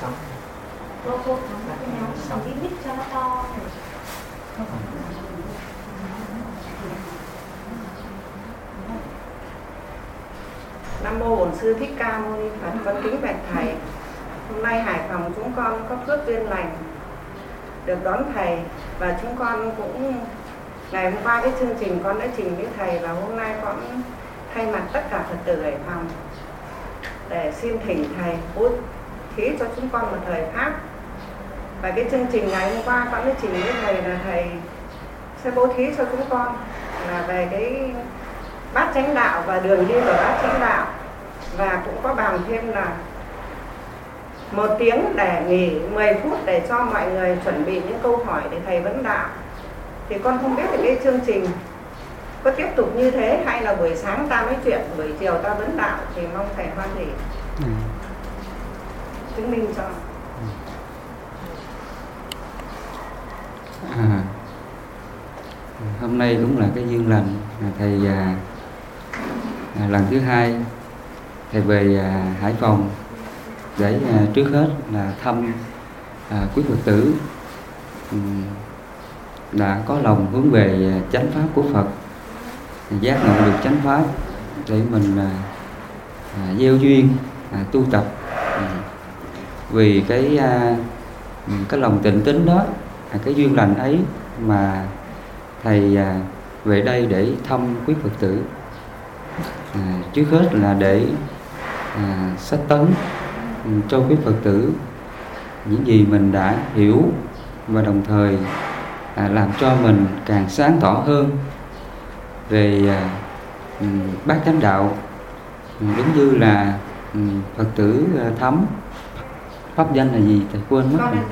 sống cô cô thắng cái nhóm sống cái mic cho nó to này Nam mô Bổn sư Thích Ca Mâu Ni Phật. Con kính bạch thầy. Hôm nay Hải Phòng chúng con có phước duyên lành được đón thầy và chúng con cũng ngày hôm qua cái chương trình con đã trình với thầy và hôm nay con thay mặt tất cả Phật tử Hải Phòng để xin thỉnh thầy bố thí cho chúng con một thời pháp. Và cái chương trình ngày hôm qua con mới trình với thầy là thầy sẽ bố thí cho chúng con là về cái bát chánh đạo và đường đi của bát chánh đạo. Và cũng có bàn thêm là một tiếng để nghỉ 10 phút để cho mọi người chuẩn bị những câu hỏi để thầy vấn đạo. Thì con không biết là cái chương trình có tiếp tục như thế hay là buổi sáng ta nói chuyện buổi chiều ta vấn đạo thì mong thầy hoan hỷ. Ừ. chứng minh cho. À, hôm nay cũng là cái duyên lành thầy à, à, lần thứ hai thầy về à, Hải Phòng để à, trước hết là thăm à, quý Phật tử đã có lòng hướng về à, chánh pháp của Phật giác ngộ được chánh pháp để mình à, à, gieo duyên à, tu tập. À, vì cái à, ừ, cái lòng tịnh tính đó à, cái duyên lành ấy mà thầy à, về đây để thăm quý Phật tử. À, trước hết là để à, sách tấn ừ, cho quý Phật tử những gì mình đã hiểu và đồng thời à, làm cho mình càng sáng tỏ hơn về à, ừ, bát chánh đạo. Ừ, đúng như là ừ, Phật tử à, thấm. Pháp danh là gì? Thầy quên mất rồi.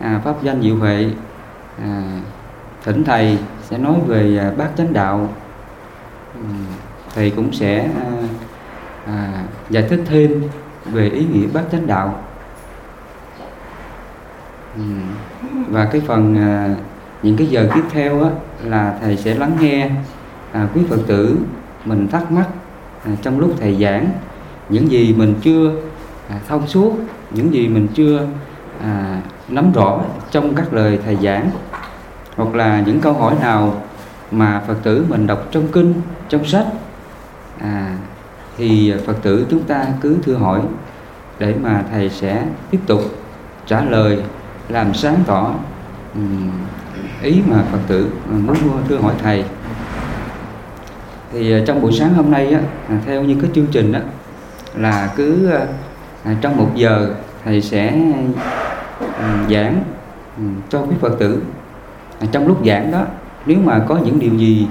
À, pháp danh diệu huệ. À, thỉnh thầy sẽ nói về à, bát chánh đạo. Thầy cũng sẽ à, à, giải thích thêm về ý nghĩa bát chánh đạo. Và cái phần à, những cái giờ tiếp theo á, là thầy sẽ lắng nghe à, quý phật tử mình thắc mắc à, trong lúc thầy giảng những gì mình chưa à, thông suốt những gì mình chưa à, nắm rõ trong các lời thầy giảng hoặc là những câu hỏi nào mà phật tử mình đọc trong kinh trong sách à, thì phật tử chúng ta cứ thưa hỏi để mà thầy sẽ tiếp tục trả lời làm sáng tỏ ý mà phật tử muốn thưa hỏi thầy thì ờ, trong buổi sáng hôm nay á, theo như cái chương trình á, là cứ à, trong một giờ thầy sẽ à, giảng ừ, cho quý phật tử à, trong lúc giảng đó nếu mà có những điều gì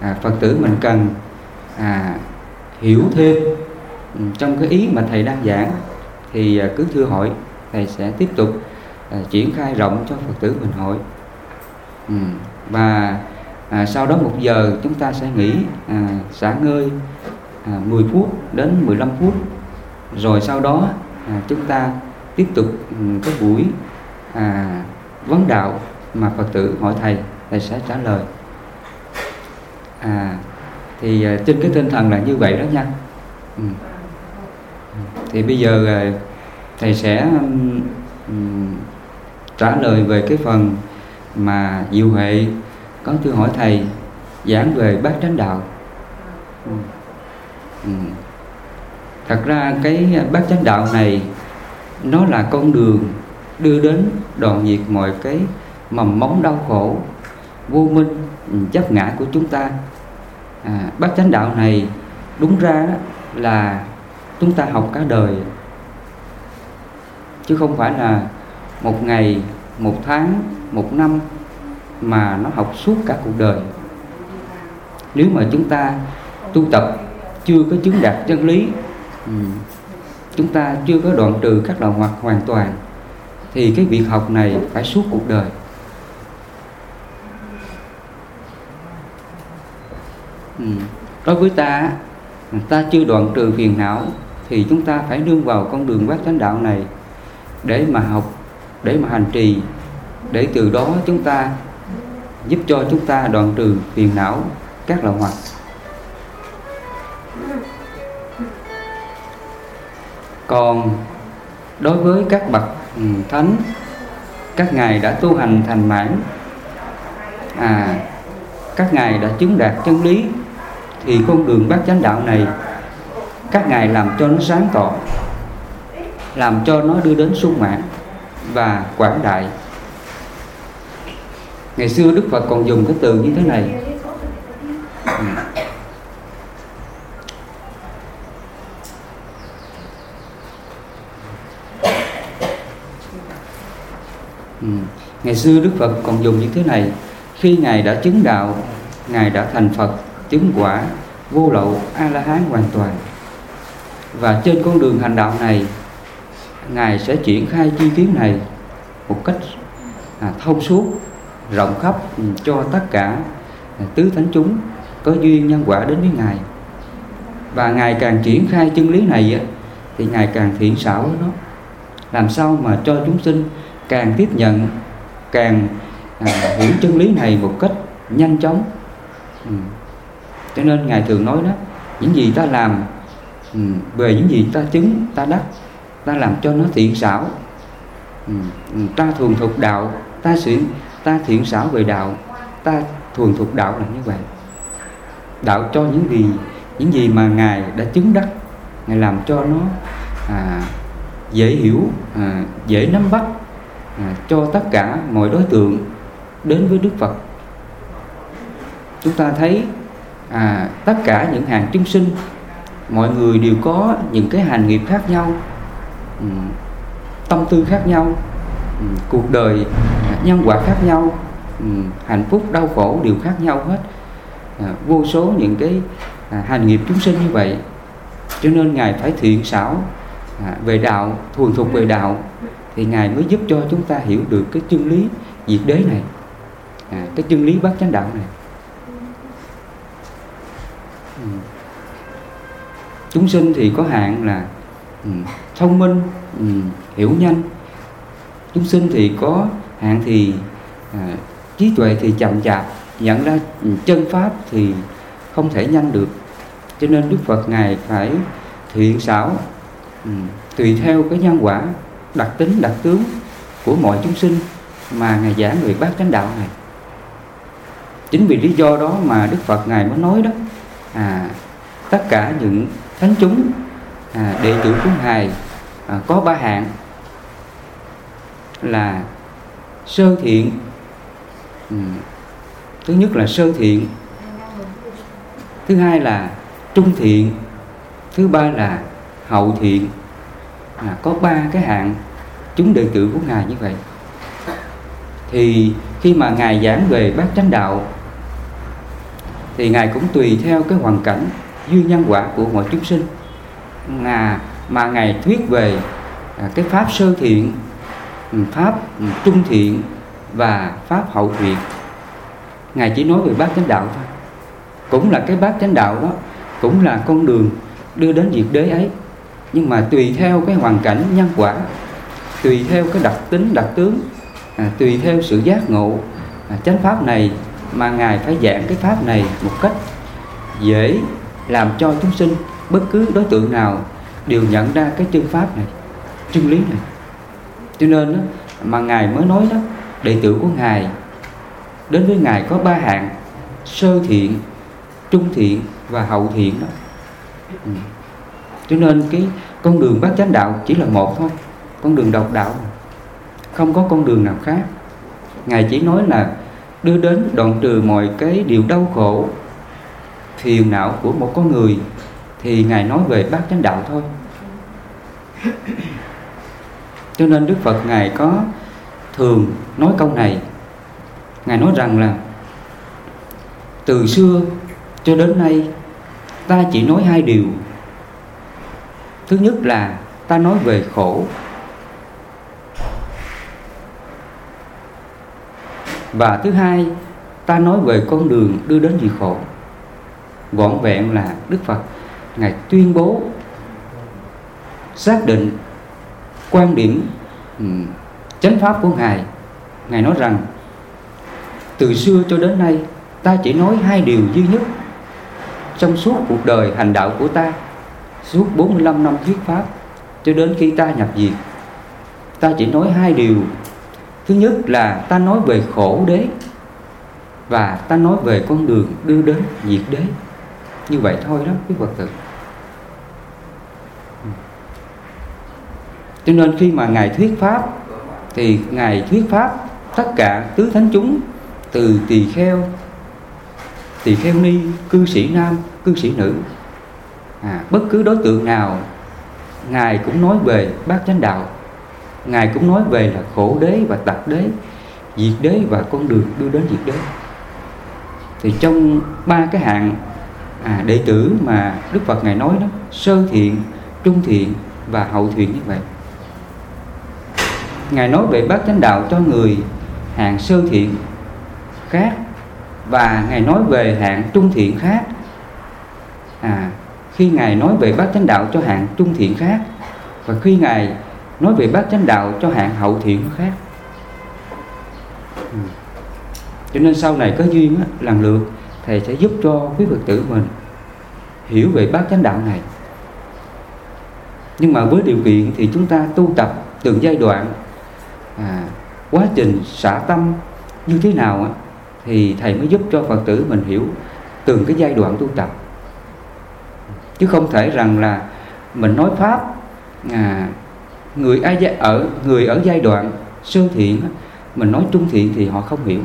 à, phật tử mình cần à, hiểu thêm ừ, trong cái ý mà thầy đang giảng thì à, cứ thưa hỏi thầy sẽ tiếp tục à, triển khai rộng cho phật tử mình hỏi ừ. và à, sau đó một giờ chúng ta sẽ nghỉ à, xả ngơi à, 10 phút đến 15 phút. Rồi sau đó à, chúng ta tiếp tục ừ, cái buổi à, vấn đạo mà phật tử hỏi thầy thầy sẽ trả lời. À thì à, trên cái tinh thần là như vậy đó nha. Ừ. thì bây giờ à, thầy sẽ um, trả lời về cái phần mà diệu hệ có thưa hỏi thầy giảng về bát chánh đạo ừ. Ừ. thật ra cái bát chánh đạo này nó là con đường đưa đến đoạn diệt mọi cái mầm móng đau khổ vô minh ừ, chấp ngã của chúng ta à, bát chánh đạo này đúng ra là chúng ta học cả đời chứ không phải là một ngày một tháng một năm mà nó học suốt cả cuộc đời. Nếu mà chúng ta tu tập chưa có chứng đạt chân lý ừ, chúng ta chưa có đoạn trừ các đạo hoặc hoàn toàn, thì cái việc học này phải suốt cuộc đời. Ừ, đối với ta ta chưa đoạn trừ phiền não, thì chúng ta phải nương vào con đường bát chánh đạo này để mà học, để mà hành trì, để từ đó chúng ta giúp cho chúng ta đoạn trừ phiền não, các lậu hoặc còn đối với các bậc ừ, thánh, các ngài đã tu hành thành mãn. À các ngài đã chứng đạt chân lý, thì con đường bát chánh đạo này, các ngài làm cho nó sáng tỏ, làm cho nó đưa đến sung mãn và quảng đại ngày xưa đức phật còn dùng cái từ như thế này. Ừ. Ngày xưa đức phật còn dùng như thế này. Khi ngài đã chứng đạo ngài đã thành phật chứng quả vô lậu a la hán hoàn toàn. Và trên con đường hành đạo này ngài sẽ triển khai chi kiến này một cách à, thông suốt rộng khắp ừ, cho tất cả à, tứ thánh chúng có duyên nhân quả đến với ngài. Và ngài càng triển khai chân lý này á, thì ngài càng thiện xảo nó. Làm sao mà cho chúng sinh càng tiếp nhận càng à, hiểu chân lý này một cách nhanh chóng? Ừ. cho nên ngài thường nói đó những gì ta làm ừ, về những gì ta chứng ta đắc ta làm cho nó thiện xảo. Ừ, ừ ta thường thuộc đạo ta xuyên ta thiện xảo về đạo ta thuần thuộc đạo là như vậy. Đạo cho những gì những gì mà ngài đã chứng đắc ngài làm cho nó à, dễ hiểu à, dễ nắm bắt à, cho tất cả mọi đối tượng đến với Đức Phật. Chúng ta thấy à, tất cả những hàng chúng sinh mọi người đều có những cái hành nghiệp khác nhau tâm tư khác nhau cuộc đời nhân quả khác nhau ừ, hạnh phúc đau khổ đều khác nhau hết. À, vô số những cái à, hành nghiệp chúng sinh như vậy. Cho nên ngài phải thiện xảo à, về đạo thuần thục về đạo thì ngài mới giúp cho chúng ta hiểu được cái chân lý diệt đế này à, cái chân lý bát chánh đạo này. Ừ. chúng sinh thì có hạn là ừ, thông minh ừ, hiểu nhanh. Chúng sinh thì có hạn thì à, trí tuệ thì chậm chạp nhận ra chân pháp thì không thể nhanh được. Cho nên đức phật ngài phải thiện xảo ừ, tùy theo cái nhân quả đặc tính đặc tướng của mọi chúng sinh mà ngài giảng về bát chánh đạo này. Chính vì lý do đó mà đức phật ngài mới nói đó à tất cả những thánh chúng à, đệ tử của ngài à, có ba hạng là sơ thiện. Ừ. thứ nhất là sơ thiện. Thứ hai là trung thiện. Thứ ba là hậu thiện. À, có ba cái hạng chúng đệ tử của ngài như vậy. Thì khi mà ngài giảng về bát chánh đạo thì ngài cũng tùy theo cái hoàn cảnh duyên nhân quả của mọi chúng sinh. Mà mà ngài thuyết về à, cái pháp sơ thiện pháp trung thiện và pháp hậu thiện. Ngài chỉ nói về bát chánh đạo thôi. Cũng là cái bát chánh đạo đó cũng là con đường đưa đến diệt đế ấy. Nhưng mà tùy theo cái hoàn cảnh nhân quả tùy theo cái đặc tính đặc tướng à, tùy theo sự giác ngộ à, chánh pháp này mà ngài phải giảng cái pháp này một cách dễ làm cho chúng sinh bất cứ đối tượng nào đều nhận ra cái chân pháp này chân lý này cho nên đó, mà ngài mới nói đó đệ tử của ngài đến với ngài có ba hạng sơ thiện trung thiện và hậu thiện đó. Ừ. Cho nên cái con đường bát chánh đạo chỉ là một thôi con đường độc đạo. Không có con đường nào khác. Ngài chỉ nói là đưa đến đoạn trừ mọi cái điều đau khổ phiền não của một con người thì ngài nói về bát chánh đạo thôi cho nên đức phật ngài có thường nói câu này. Ngài nói rằng là, từ xưa cho đến nay, ta chỉ nói hai điều. Thứ nhất là ta nói về khổ. Và thứ hai, ta nói về con đường đưa đến gì khổ. Vỏn vẹn là đức phật ngài tuyên bố xác định quan điểm um, chánh pháp của ngài. Ngài nói rằng từ xưa cho đến nay ta chỉ nói hai điều duy nhất trong suốt cuộc đời hành đạo của ta suốt 45 năm thuyết pháp cho đến khi ta nhập diệt. Ta chỉ nói hai điều. Thứ nhất là ta nói về khổ đế và ta nói về con đường đưa đến diệt đế. Như vậy thôi đó quý phật tử. Cho nên khi mà ngài thuyết pháp thì ngài thuyết pháp tất cả tứ thánh chúng từ tỳ kheo tỳ kheo ni cư sĩ nam cư sĩ nữ. À, bất cứ đối tượng nào ngài cũng nói về bát chánh đạo. Ngài cũng nói về là khổ đế và tập đế diệt đế và con đường đưa đến diệt đế. Thì trong ba cái hạng à, đệ tử mà đức phật ngài nói đó sơ thiện trung thiện và hậu thiện như vậy ngài nói về bát chánh đạo cho người hạng sơ thiện khác và ngài nói về hạng trung thiện khác. À khi ngài nói về bát chánh đạo cho hạng trung thiện khác và khi ngài nói về bát chánh đạo cho hạng hậu thiện khác. Ừ. cho nên sau này có duyên á, lần lượt thầy sẽ giúp cho quý phật tử mình hiểu về bát chánh đạo này. Nhưng mà với điều kiện thì chúng ta tu tập từng giai đoạn à, quá trình xả tâm như thế nào á, thì thầy mới giúp cho phật tử mình hiểu từng cái giai đoạn tu tập. Chứ không thể rằng là mình nói pháp à, người ai ở người ở giai đoạn sơ thiện mình nói trung thiện thì họ không hiểu.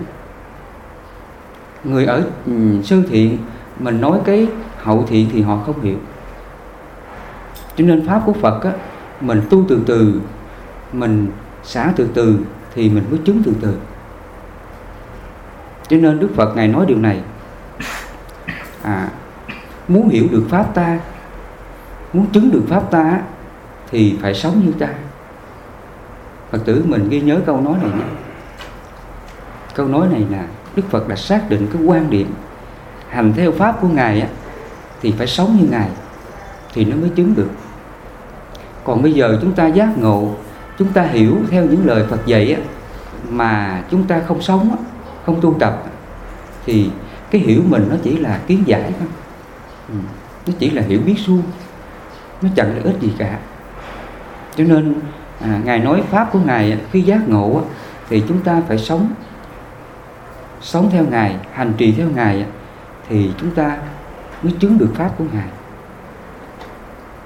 Người ở um, sơ thiện mình nói cái hậu thiện thì họ không hiểu. Cho nên pháp của Phật á, mình tu từ từ mình xả từ từ thì mình mới chứng từ từ. Cho nên Đức Phật ngài nói điều này. À, muốn hiểu được pháp ta muốn chứng được pháp ta thì phải sống như ta Phật tử mình ghi nhớ câu nói này nhé câu nói này là Đức Phật đã xác định cái quan điểm hành theo pháp của ngài á, thì phải sống như ngài thì nó mới chứng được. Còn bây giờ chúng ta giác ngộ chúng ta hiểu theo những lời Phật dạy á, mà chúng ta không sống á, không tu tập thì cái hiểu mình nó chỉ là kiến giải thôi. Ừ, nó chỉ là hiểu biết suông nó chẳng lợi ích gì cả. Cho nên à, ngài nói pháp của ngài khi giác ngộ thì chúng ta phải sống sống theo ngài hành trì theo ngài thì chúng ta mới chứng được pháp của ngài.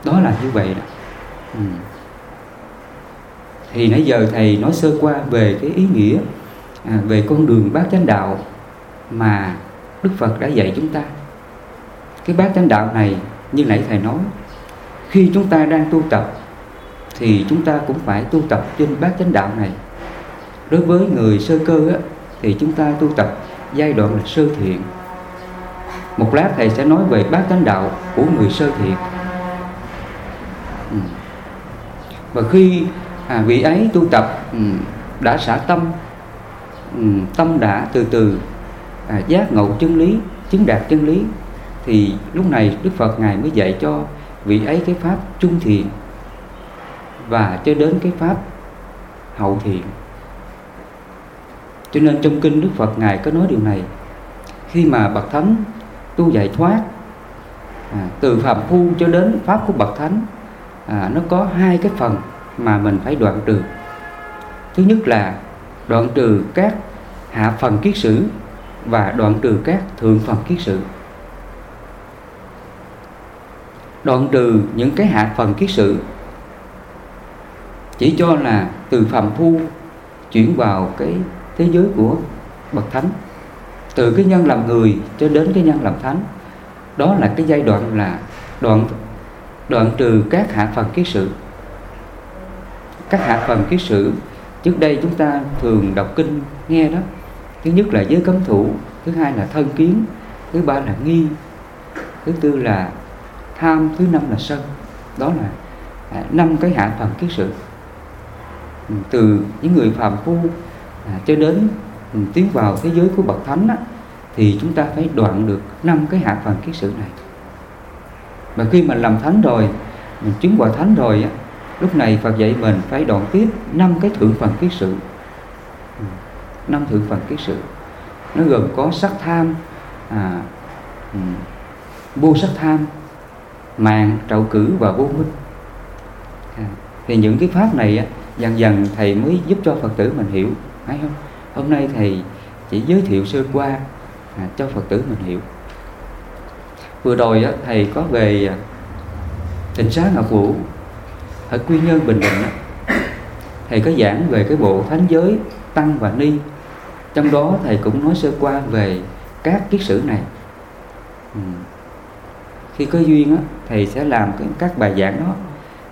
Đó là như vậy đó. Ừ thì nãy giờ thầy nói sơ qua về cái ý nghĩa à, về con đường bát chánh đạo mà đức phật đã dạy chúng ta. Cái bát chánh đạo này như nãy thầy nói khi chúng ta đang tu tập thì chúng ta cũng phải tu tập trên bát chánh đạo này. Đối với người sơ cơ á, thì chúng ta tu tập giai đoạn là sơ thiện. Một lát thầy sẽ nói về bát chánh đạo của người sơ thiện. Ừ. Và khi à, vị ấy tu tập ừ, đã xả tâm ừ, tâm đã từ từ à, giác ngộ chân lý chứng đạt chân lý thì lúc này đức phật ngài mới dạy cho vị ấy cái pháp trung thiện và cho đến cái pháp hậu thiện cho nên trong kinh đức phật ngài có nói điều này khi mà bậc thánh tu giải thoát à, từ phạm phu cho đến pháp của bậc thánh à, nó có hai cái phần mà mình phải đoạn trừ. Thứ nhất là đoạn trừ các hạ phần kiết sử và đoạn trừ các thượng phần kiết sử. Đoạn trừ những cái hạ phần kiết sử chỉ cho là từ phạm phu chuyển vào cái thế giới của bậc thánh. Từ cái nhân làm người cho đến cái nhân làm thánh. Đó là cái giai đoạn là đoạn đoạn trừ các hạ phần kiết sử các hạ phần ký sử trước đây chúng ta thường đọc kinh nghe đó. Thứ nhất là giới cấm thủ thứ hai là thân kiến thứ ba là nghi thứ tư là tham thứ năm là sân. Đó là à, năm cái hạ phần kiết sự. Ừ, từ những người phàm phu à, cho đến ừ, tiến vào thế giới của bậc thánh á, thì chúng ta phải đoạn được năm cái hạ phần kiết sự này. Và khi mà làm thánh rồi mình chứng quả thánh rồi á, lúc này Phật dạy mình phải đoạn tiếp năm cái thượng phần kiết sự. Ừ, năm thượng phần kiết sự. Nó gồm có sắc tham à, ừ, vô sắc tham mạng trậu cử và vô minh. À, thì những cái pháp này á, dần dần thầy mới giúp cho phật tử mình hiểu phải không? Hôm nay thầy chỉ giới thiệu sơ qua à, cho phật tử mình hiểu. Vừa rồi á, thầy có về à, tình tịnh xá ngọc vũ ở quy nhơn bình định thầy có giảng về cái bộ thánh giới tăng và ni. Trong đó thầy cũng nói sơ qua về các kiết sử này. Ừ. khi có duyên á, thầy sẽ làm cái, các bài giảng đó.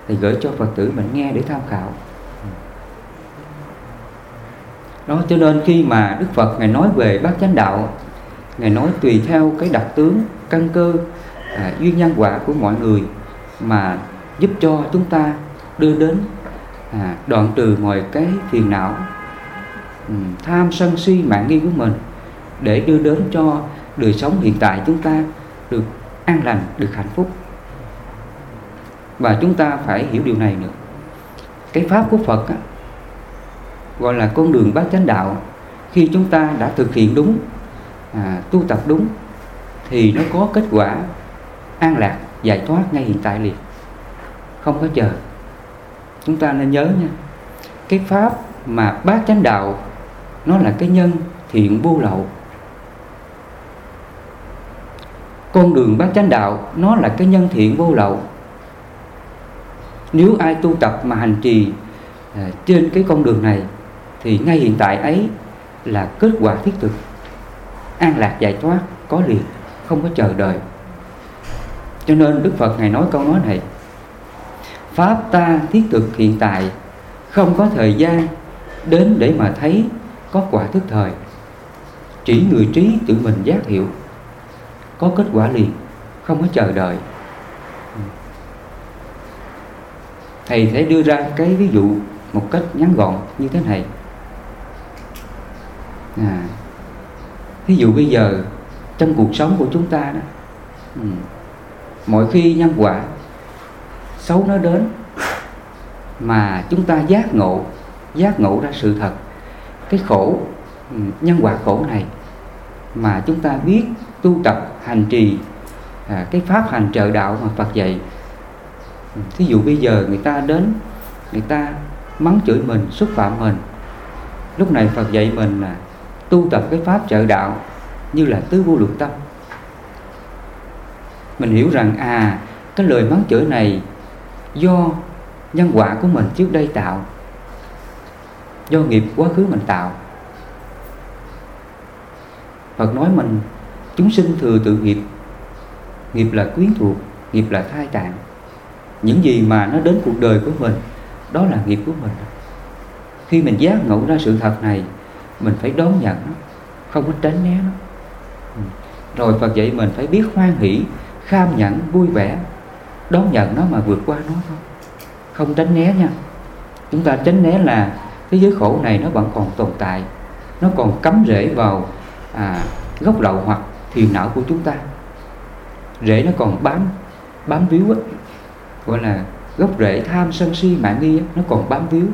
Thầy gửi cho phật tử mình nghe để tham khảo. Ừ. Đó cho nên khi mà đức phật ngài nói về bát chánh đạo ngài nói tùy theo cái đặc tướng căn cơ à, duyên nhân quả của mọi người mà giúp cho chúng ta đưa đến. À, đoạn trừ mọi cái phiền não ừ, tham sân si mạng nghi của mình để đưa đến cho đời sống hiện tại chúng ta được an lành được hạnh phúc. Và chúng ta phải hiểu điều này nữa. Cái pháp của phật á, gọi là con đường bát chánh đạo khi chúng ta đã thực hiện đúng à, tu tập đúng thì nó có kết quả an lạc giải thoát ngay hiện tại liền. Không có chờ chúng ta nên nhớ nha. Cái pháp mà bát chánh đạo nó là cái nhân thiện vô lậu. Con đường bát chánh đạo nó là cái nhân thiện vô lậu. Nếu ai tu tập mà hành trì à, trên cái con đường này thì ngay hiện tại ấy là kết quả thiết thực. An lạc giải thoát có liền không có chờ đợi. Cho nên đức phật ngài nói câu nói này pháp ta thiết thực hiện tại không có thời gian đến để mà thấy có quả thức thời. Chỉ người trí tự mình giác hiểu có kết quả liền không có chờ đợi. Thầy sẽ đưa ra cái ví dụ một cách ngắn gọn như thế này. À, ví dụ bây giờ trong cuộc sống của chúng ta đó ừ, Mọi mỗi khi nhân quả xấu nó đến. Mà chúng ta giác ngộ giác ngộ ra sự thật. Cái khổ ừ, nhân quả khổ này mà chúng ta biết tu tập hành trì à, cái pháp hành trợ đạo mà Phật dạy. Ừ, thí dụ bây giờ người ta đến người ta mắng chửi mình xúc phạm mình. Lúc này Phật dạy mình là tu tập cái pháp trợ đạo như là tứ vô lượng tâm. Mình hiểu rằng à cái lời mắng chửi này do nhân quả của mình trước đây tạo do nghiệp quá khứ mình tạo. Phật nói mình chúng sinh thừa tự nghiệp. Nghiệp là quyến thuộc nghiệp là thai tạng. Những gì mà nó đến cuộc đời của mình đó là nghiệp của mình. Khi mình giác ngộ ra sự thật này mình phải đón nhận nó không có tránh né nó. Ừ. Rồi Phật dạy mình phải biết hoan hỷ kham nhẫn, vui vẻ đón nhận nó mà vượt qua nó thôi. Không tránh né nha. Chúng ta tránh né là cái giới khổ này nó vẫn còn tồn tại nó còn cắm rễ vào à, gốc lậu hoặc thiền não của chúng ta. Rễ nó còn bám bám víu á gọi là gốc rễ tham sân si mạng nghi á, nó còn bám víu.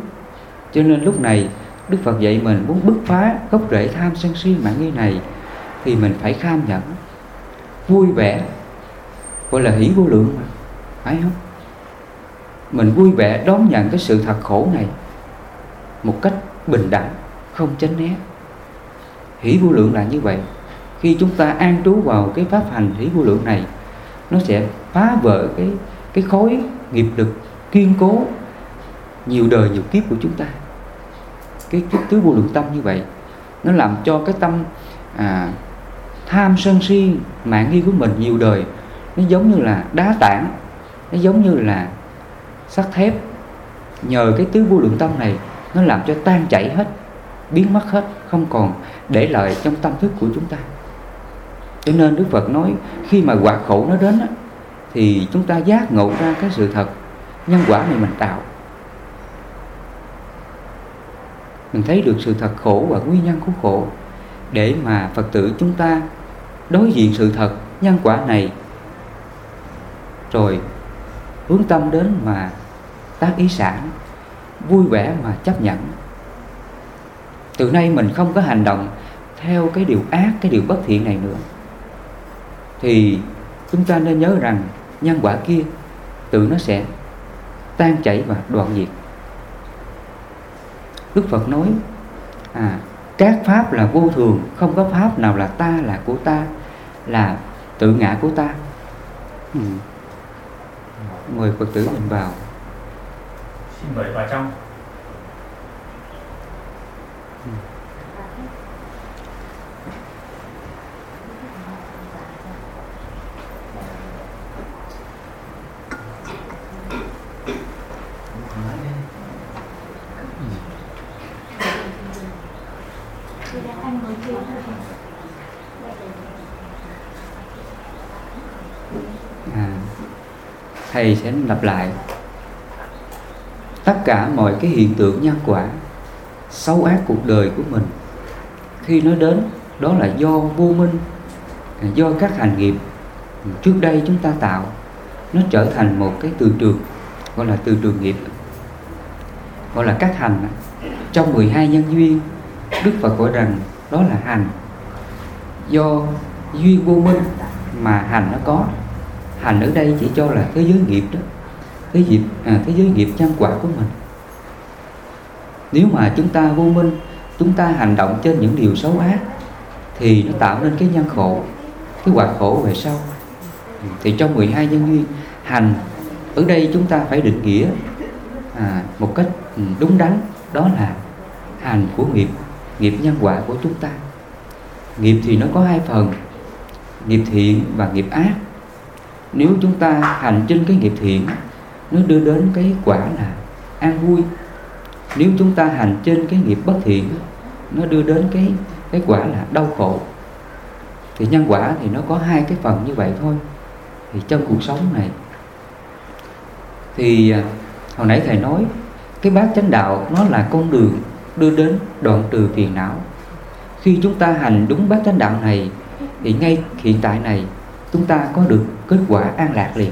Cho nên lúc này Đức Phật dạy mình muốn bứt phá gốc rễ tham sân si mạng nghi này thì mình phải kham nhẫn vui vẻ gọi là hỷ vô lượng mà phải không? Mình vui vẻ đón nhận cái sự thật khổ này một cách bình đẳng không tránh né. Hỷ vô lượng là như vậy. Khi chúng ta an trú vào cái pháp hành hỷ vô lượng này nó sẽ phá vỡ cái cái khối nghiệp lực kiên cố nhiều đời nhiều kiếp của chúng ta. Cái cái tứ vô lượng tâm như vậy nó làm cho cái tâm à, tham sân si mạng nghi của mình nhiều đời nó giống như là đá tảng nó giống như là sắt thép. Nhờ cái tứ vô lượng tâm này nó làm cho tan chảy hết biến mất hết không còn để lại trong tâm thức của chúng ta. Cho nên đức phật nói khi mà quả khổ nó đến á, thì chúng ta giác ngộ ra cái sự thật nhân quả này mình tạo. Mình thấy được sự thật khổ và nguyên nhân của khổ. Để mà phật tử chúng ta đối diện sự thật nhân quả này rồi hướng tâm đến mà tác ý sản, vui vẻ mà chấp nhận. Từ nay mình không có hành động theo cái điều ác, cái điều bất thiện này nữa. Thì chúng ta nên nhớ rằng nhân quả kia tự nó sẽ tan chảy và đoạn diệt. Đức phật nói à các pháp là vô thường, không có pháp nào là ta là của ta, là tự ngã của ta. Ừ mời phật tử mình vào. Xin mời vào trong à, thầy sẽ lặp lại. Tất cả mọi cái hiện tượng nhân quả, xấu ác cuộc đời của mình, khi nó đến, đó là do vô minh, do các hành nghiệp trước đây chúng ta tạo, nó trở thành một cái từ trường, gọi là từ trường nghiệp, gọi là các hành. Trong 12 nhân duyên, Đức Phật gọi rằng đó là hành. Do duyên vô minh mà hành nó có hành ở đây chỉ cho là thế giới nghiệp đó thế giới à, thế giới nghiệp nhân quả của mình. Nếu mà chúng ta vô minh chúng ta hành động trên những điều xấu ác thì nó tạo nên cái nhân khổ cái quả khổ về sau. Thì trong 12 nhân duyên hành ở đây chúng ta phải định nghĩa à, một cách ừ, đúng đắn đó là hành của nghiệp nghiệp nhân quả của chúng ta. Nghiệp thì nó có hai phần nghiệp thiện và nghiệp ác nếu chúng ta hành trên cái nghiệp thiện, nó đưa đến cái quả là an vui. Nếu chúng ta hành trên cái nghiệp bất thiện, nó đưa đến cái cái quả là đau khổ. Thì nhân quả thì nó có hai cái phần như vậy thôi. Thì trong cuộc sống này, thì à, hồi nãy thầy nói, cái bát chánh đạo nó là con đường đưa đến đoạn trừ phiền não. Khi chúng ta hành đúng bát chánh đạo này, thì ngay hiện tại này chúng ta có được kết quả an lạc liền.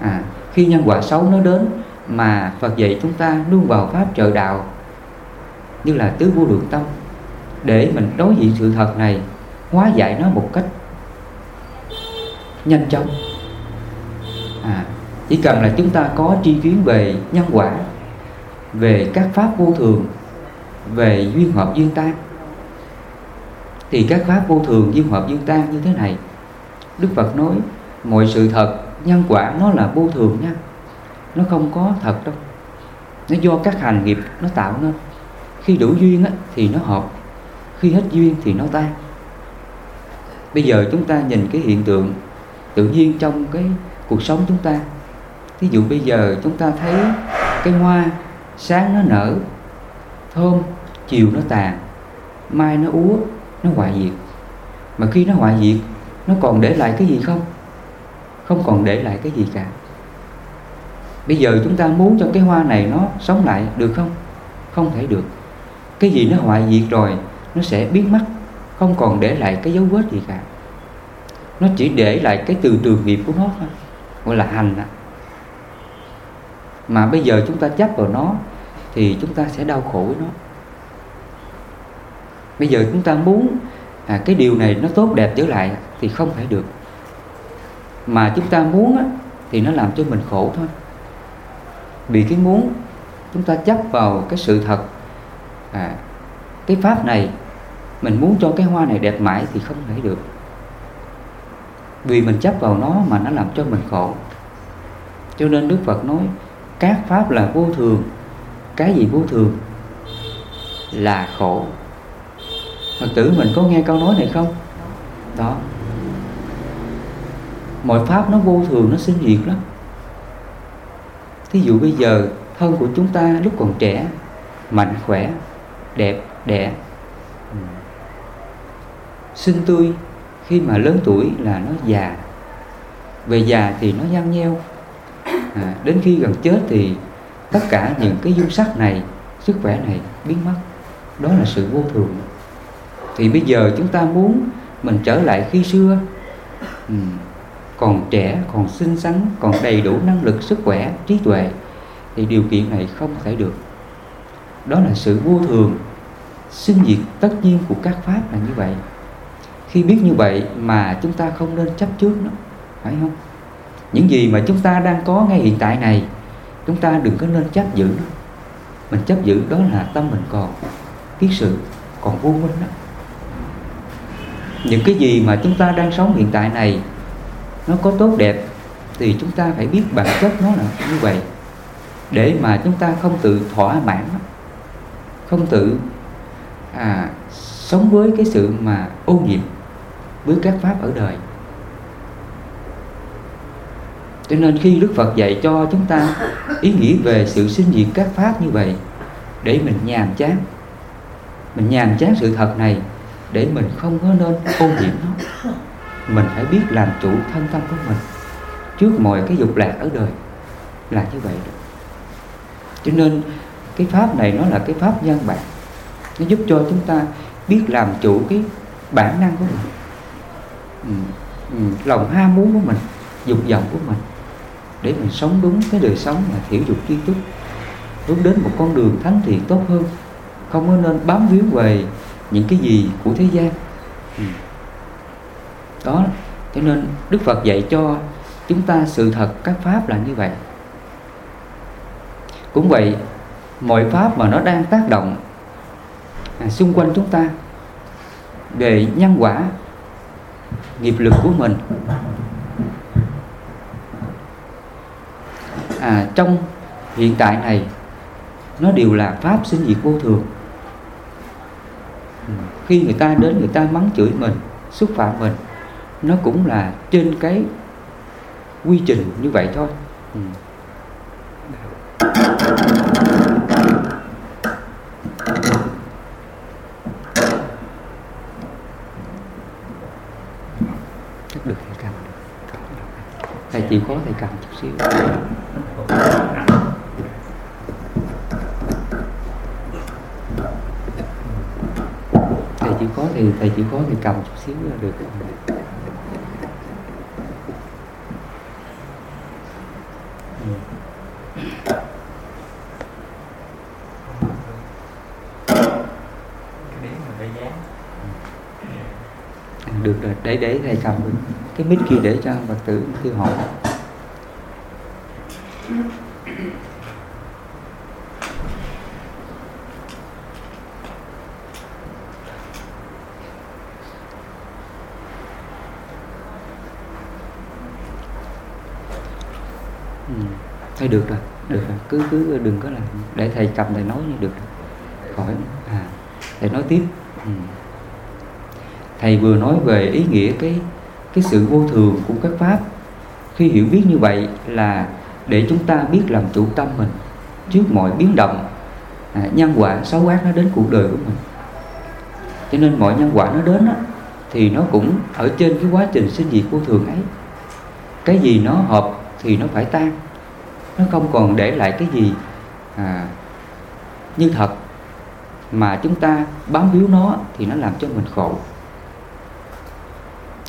À, khi nhân quả xấu nó đến mà Phật dạy chúng ta luôn vào pháp trợ đạo như là tứ vô lượng tâm để mình đối diện sự thật này hóa giải nó một cách nhanh chóng. À, chỉ cần là chúng ta có tri kiến về nhân quả về các pháp vô thường về duyên hợp duyên tan thì các pháp vô thường duyên hợp duyên tan như thế này. Đức phật nói mọi sự thật nhân quả nó là vô thường nha. Nó không có thật đâu. Nó do các hành nghiệp nó tạo nên. Khi đủ duyên á, thì nó hợp. Khi hết duyên thì nó tan. Bây giờ chúng ta nhìn cái hiện tượng tự nhiên trong cái cuộc sống chúng ta. Ví dụ bây giờ chúng ta thấy cái hoa sáng nó nở thơm chiều nó tàn mai nó úa nó hoại diệt. Mà khi nó hoại diệt, nó còn để lại cái gì không? Không còn để lại cái gì cả. Bây giờ chúng ta muốn cho cái hoa này nó sống lại được không? Không thể được. Cái gì nó hoại diệt rồi, nó sẽ biến mất, không còn để lại cái dấu vết gì cả. Nó chỉ để lại cái từ trường nghiệp của nó thôi, gọi là hành à. mà bây giờ chúng ta chấp vào nó, thì chúng ta sẽ đau khổ với nó bây giờ chúng ta muốn à, cái điều này nó tốt đẹp trở lại thì không thể được. Mà chúng ta muốn á, thì nó làm cho mình khổ thôi. Vì cái muốn chúng ta chấp vào cái sự thật à, cái pháp này mình muốn cho cái hoa này đẹp mãi thì không thể được. Vì mình chấp vào nó mà nó làm cho mình khổ. Cho nên đức phật nói các pháp là vô thường cái gì vô thường là khổ phật tử mình có nghe câu nói này không? Đó. Mọi pháp nó vô thường nó sinh diệt lắm. Thí dụ bây giờ thân của chúng ta lúc còn trẻ mạnh khỏe đẹp đẽ ừ. xinh tươi khi mà lớn tuổi là nó già. Về già thì nó nhăn nheo. À, đến khi gần chết thì tất cả những cái dung sắc này sức khỏe này biến mất. Đó là sự vô thường thì bây giờ chúng ta muốn mình trở lại khi xưa. Ừ, còn trẻ còn xinh xắn còn đầy đủ năng lực sức khỏe trí tuệ thì điều kiện này không thể được. Đó là sự vô thường sinh diệt tất nhiên của các pháp là như vậy. Khi biết như vậy mà chúng ta không nên chấp trước nó phải không? Những gì mà chúng ta đang có ngay hiện tại này chúng ta đừng có nên chấp giữ nó. Mình chấp giữ đó là tâm mình còn kiết sự còn vô minh đó những cái gì mà chúng ta đang sống hiện tại này nó có tốt đẹp thì chúng ta phải biết bản chất nó là như vậy. Để mà chúng ta không tự thỏa mãn không tự à, sống với cái sự mà ô nhiễm với các pháp ở đời. Cho nên khi Đức Phật dạy cho chúng ta ý nghĩa về sự sinh diệt các pháp như vậy để mình nhàm chán mình nhàm chán sự thật này để mình không có nên ô nhiễm nó. Mình phải biết làm chủ thân tâm của mình trước mọi cái dục lạc ở đời là như vậy đó. cho nên cái pháp này nó là cái pháp nhân bản. Nó giúp cho chúng ta biết làm chủ cái bản năng của mình. Ừ, ừ, lòng ham muốn của mình dục vọng của mình. Để mình sống đúng cái đời sống mà thiểu dục tri túc hướng đến một con đường thánh thiện tốt hơn. Không có nên bám víu về những cái gì của thế gian. Ừ. đó cho nên đức phật dạy cho chúng ta sự thật các pháp là như vậy. Cũng vậy mọi pháp mà nó đang tác động à, xung quanh chúng ta về nhân quả nghiệp lực của mình à, trong hiện tại này nó đều là pháp sinh diệt vô thường khi người ta đến, người ta mắng chửi mình, xúc phạm mình, nó cũng là trên cái quy trình như vậy thôi. Ừ. chắc được thầy cầm thầy chịu khó thầy cầm chút xíu thầy chịu khó thì thầy chỉ có thì cầm chút xíu là được ừ. Ừ. được rồi, để để thầy cầm cái mic kia để cho phật tử khi họ ừ thôi được rồi được rồi. Cứ cứ đừng có làm. Để thầy cầm thầy nói như được rồi. khỏi à thầy nói tiếp. Ừ. Thầy vừa nói về ý nghĩa cái cái sự vô thường của các pháp. Khi hiểu biết như vậy là để chúng ta biết làm chủ tâm mình trước mọi biến động à, nhân quả xấu ác nó đến cuộc đời của mình. Cho nên mọi nhân quả nó đến đó, thì nó cũng ở trên cái quá trình sinh diệt vô thường ấy. Cái gì nó hợp thì nó phải tan nó không còn để lại cái gì à, như thật. Mà chúng ta bám víu nó thì nó làm cho mình khổ.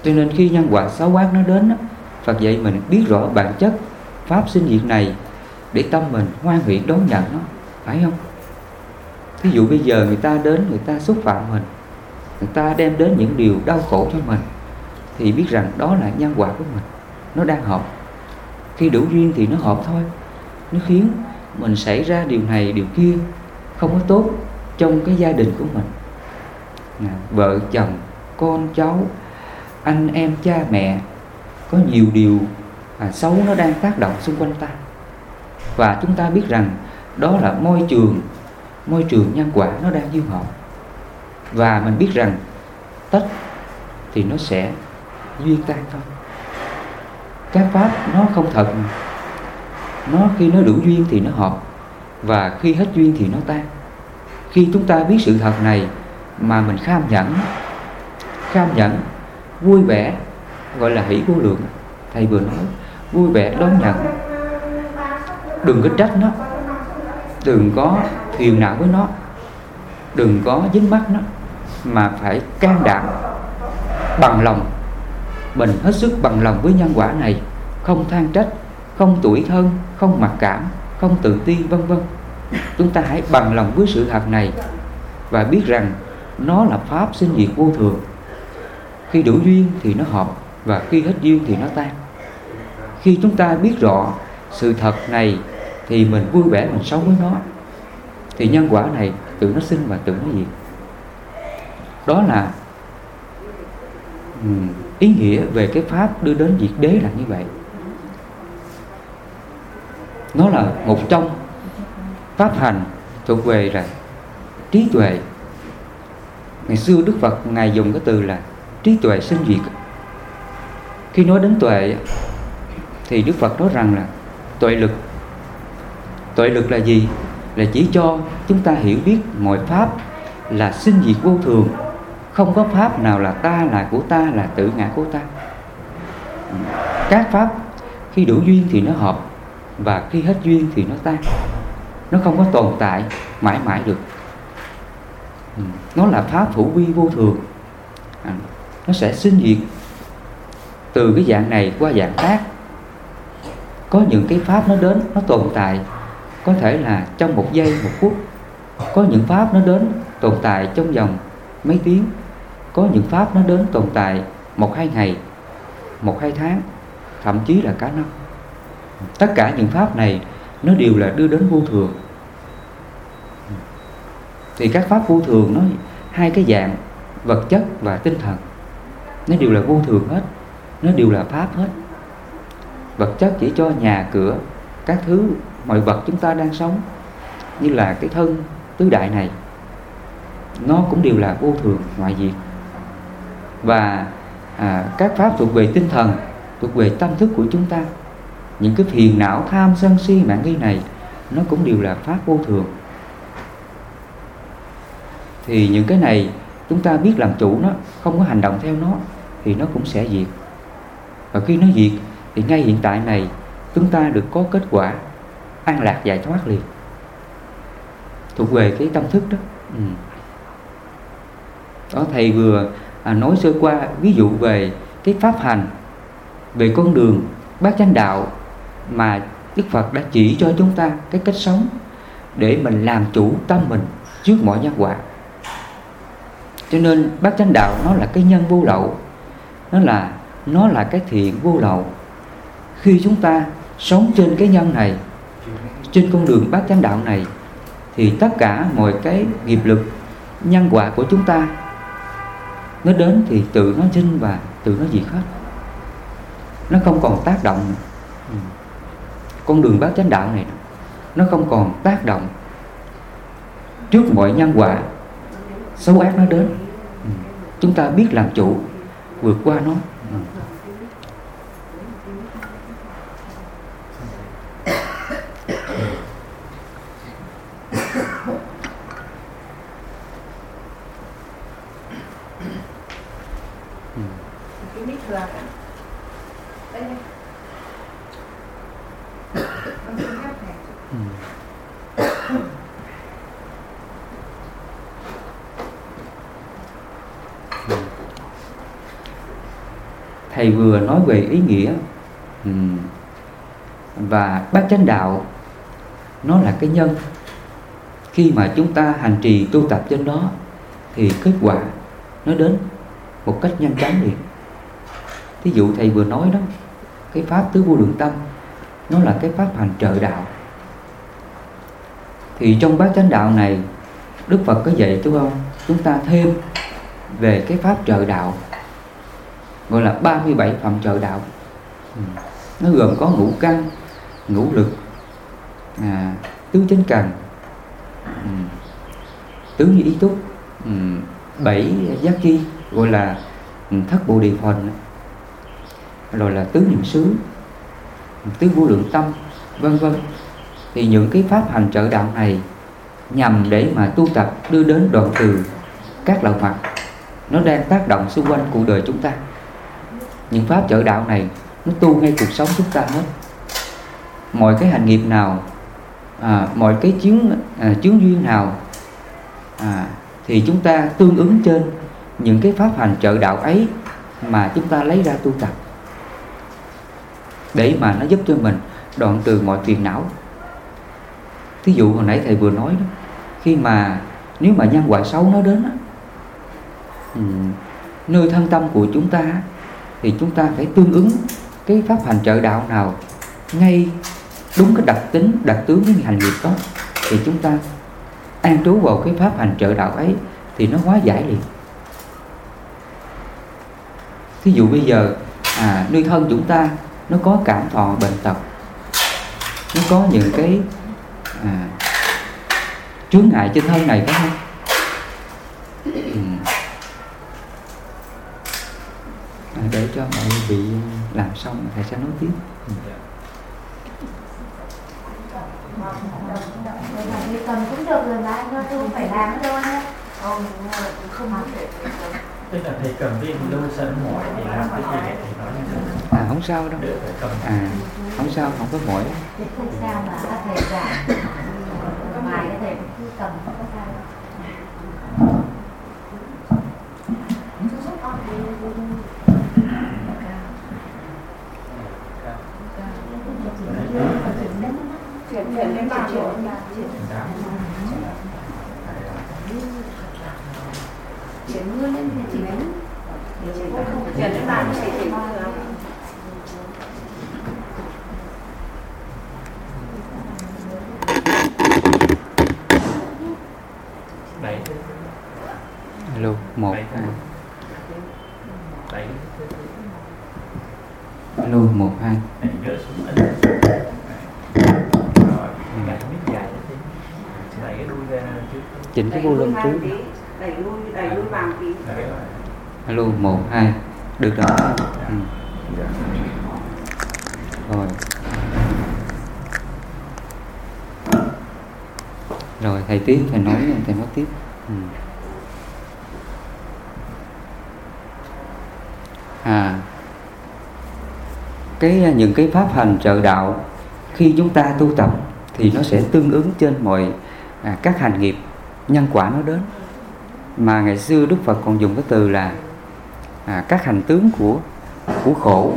Cho nên khi nhân quả xấu ác nó đến Phật dạy mình biết rõ bản chất Pháp sinh diệt này Để tâm mình hoan hỷ đón nhận nó Phải không? Ví dụ bây giờ người ta đến Người ta xúc phạm mình Người ta đem đến những điều đau khổ cho mình Thì biết rằng đó là nhân quả của mình. Nó đang hợp Khi đủ duyên thì nó hợp thôi. Nó khiến mình xảy ra điều này điều kia Không có tốt Trong cái gia đình của mình. Vợ chồng Con cháu anh em cha mẹ có nhiều điều à, xấu nó đang tác động xung quanh ta. Và chúng ta biết rằng đó là môi trường môi trường nhân quả nó đang dư hợp và mình biết rằng tất thì nó sẽ duyên tan thôi. Các pháp nó không thật nó khi nó đủ duyên thì nó hợp, và khi hết duyên thì nó tan. Khi chúng ta biết sự thật này mà mình kham nhẫn kham nhẫn, vui vẻ, gọi là hỷ vô lượng. Thầy vừa nói, vui vẻ đón nhận. Đừng có trách nó. Đừng có phiền não với nó. Đừng có dính mắt nó. Mà phải can đảm, bằng lòng, mình hết sức bằng lòng với nhân quả này, không than trách không tuổi thân, không mặc cảm, không tự ti, vân vân. Chúng ta hãy bằng lòng với sự thật này và biết rằng nó là pháp sinh diệt vô thường. Khi đủ duyên thì nó hợp và khi hết duyên thì nó tan. Khi chúng ta biết rõ sự thật này thì mình vui vẻ mình sống với nó, thì nhân quả này tự nó sinh và tự nó diệt. Đó là ý nghĩa về cái pháp đưa đến diệt đế là như vậy nó là một trong pháp hành thuộc về là trí tuệ. Ngày xưa đức phật ngài dùng cái từ là trí tuệ sinh diệt. Khi nói đến tuệ thì đức phật nói rằng là tuệ lực. Tuệ lực là gì? Là chỉ cho chúng ta hiểu biết mọi pháp là sinh diệt vô thường. Không có pháp nào là ta, là của ta, là tự ngã của ta. Các pháp khi đủ duyên thì nó hợp và khi hết duyên thì nó tan. Nó không có tồn tại mãi mãi được. Ừ, nó là pháp thủ vi vô thường. À, nó sẽ sinh diệt. Từ cái dạng này qua dạng khác có những cái pháp nó đến nó tồn tại. Có thể là trong một giây một phút. Có những pháp nó đến tồn tại trong vòng mấy tiếng. Có những pháp nó đến tồn tại một hai ngày một hai tháng thậm chí là cả năm tất cả những pháp này nó đều là đưa đến vô thường. Thì các pháp vô thường nó hai cái dạng vật chất và tinh thần. Nó đều là vô thường hết nó đều là pháp hết. Vật chất chỉ cho nhà cửa các thứ mọi vật chúng ta đang sống như là cái thân tứ đại này nó cũng đều là vô thường ngoại diệt. Và à, các pháp thuộc về tinh thần thuộc về tâm thức của chúng ta những cái phiền não tham sân si mạng nghi này nó cũng đều là pháp vô thường. Thì những cái này chúng ta biết làm chủ nó không có hành động theo nó thì nó cũng sẽ diệt. Và khi nó diệt thì ngay hiện tại này chúng ta được có kết quả an lạc giải thoát liền. Thuộc về cái tâm thức đó. Ừ. đó thầy vừa à, nói sơ qua ví dụ về cái pháp hành về con đường bát chánh đạo mà Đức Phật đã chỉ cho chúng ta cái cách sống để mình làm chủ tâm mình trước mọi nhân quả. Cho nên bát chánh đạo nó là cái nhân vô lậu, nó là nó là cái thiện vô lậu. Khi chúng ta sống trên cái nhân này, trên con đường bát chánh đạo này, thì tất cả mọi cái nghiệp lực, nhân quả của chúng ta, nó đến thì tự nó sinh và tự nó diệt hết. Nó không còn tác động. Nữa. Con đường bát chánh đạo này, nó không còn tác động trước mọi nhân quả xấu ác nó đến. Ừ. Chúng ta biết làm chủ, vượt qua nó ừ. thầy vừa nói về ý nghĩa. Ừ. Và bát chánh đạo, nó là cái nhân. Khi mà chúng ta hành trì tu tập trên đó, thì kết quả nó đến một cách nhanh chóng liền. Thí dụ thầy vừa nói đó, cái pháp tứ vô lượng tâm, nó là cái pháp hành trợ đạo. Thì trong bát chánh đạo này, đức phật có dạy chúng không chúng ta thêm về cái pháp trợ đạo gọi là 37 phẩm trợ đạo ừ. nó gồm có ngũ căn ngũ lực à, tứ chánh cần ừ. tứ như ý túc ừ. bảy giác chi gọi là thất bộ đề phần rồi là tứ niệm xứ tứ vô lượng tâm vân vân thì những cái pháp hành trợ đạo này nhằm để mà tu tập đưa đến đoạn từ các lậu hoặc nó đang tác động xung quanh cuộc đời chúng ta những pháp trợ đạo này nó tu ngay cuộc sống chúng ta hết. Mọi cái hành nghiệp nào à, mọi cái chuyến à, chuyến duyên nào à, thì chúng ta tương ứng trên những cái pháp hành trợ đạo ấy mà chúng ta lấy ra tu tập. Để mà nó giúp cho mình đoạn từ mọi phiền não. Thí dụ hồi nãy thầy vừa nói đó khi mà nếu mà nhân quả xấu nó đến đó, ừ, nơi thân tâm của chúng ta thì chúng ta phải tương ứng cái pháp hành trợ đạo nào ngay đúng cái đặc tính đặc tướng cái hành nghiệp đó. Thì chúng ta an trú vào cái pháp hành trợ đạo ấy thì nó hóa giải liền. Thí dụ bây giờ à, nuôi thân chúng ta nó có cảm thọ bệnh tật nó có những cái à, chướng ngại trên thân này phải không ừ. à, để vị làm xong thầy sẽ nói tiếp. Thì cần cũng được rồi mà anh ơi, tôi không phải làm đâu anh ơi. không không thể tức là thầy cầm viên lâu sẵn mỏi thì làm cái gì để thầy nói à không sao đâu. À không sao không có mỏi. Không sao mà các thầy giảng. Ngoài cái thầy cứ cầm chuyển chuyển lên bàn rồi Chuyển luôn lên thì chỉ đánh. chuyển lên bàn chỉ đẩy alo một alo một hai đẩy gỡ xuống ấn rồi đẩy miết dài thế đẩy cái đuôi ra chính chỉnh cái vô lượng chú đẩy luôn đẩy luôn vàng tí alo một hai. Được rồi. Ừ. rồi. Rồi thầy tiếp thầy nói thầy nói tiếp. Ừ. à. Cái à, những cái pháp hành trợ đạo khi chúng ta tu tập thì nó sẽ tương ứng trên mọi à, các hành nghiệp nhân quả nó đến. Mà ngày xưa Đức Phật còn dùng cái từ là à, các hành tướng của của khổ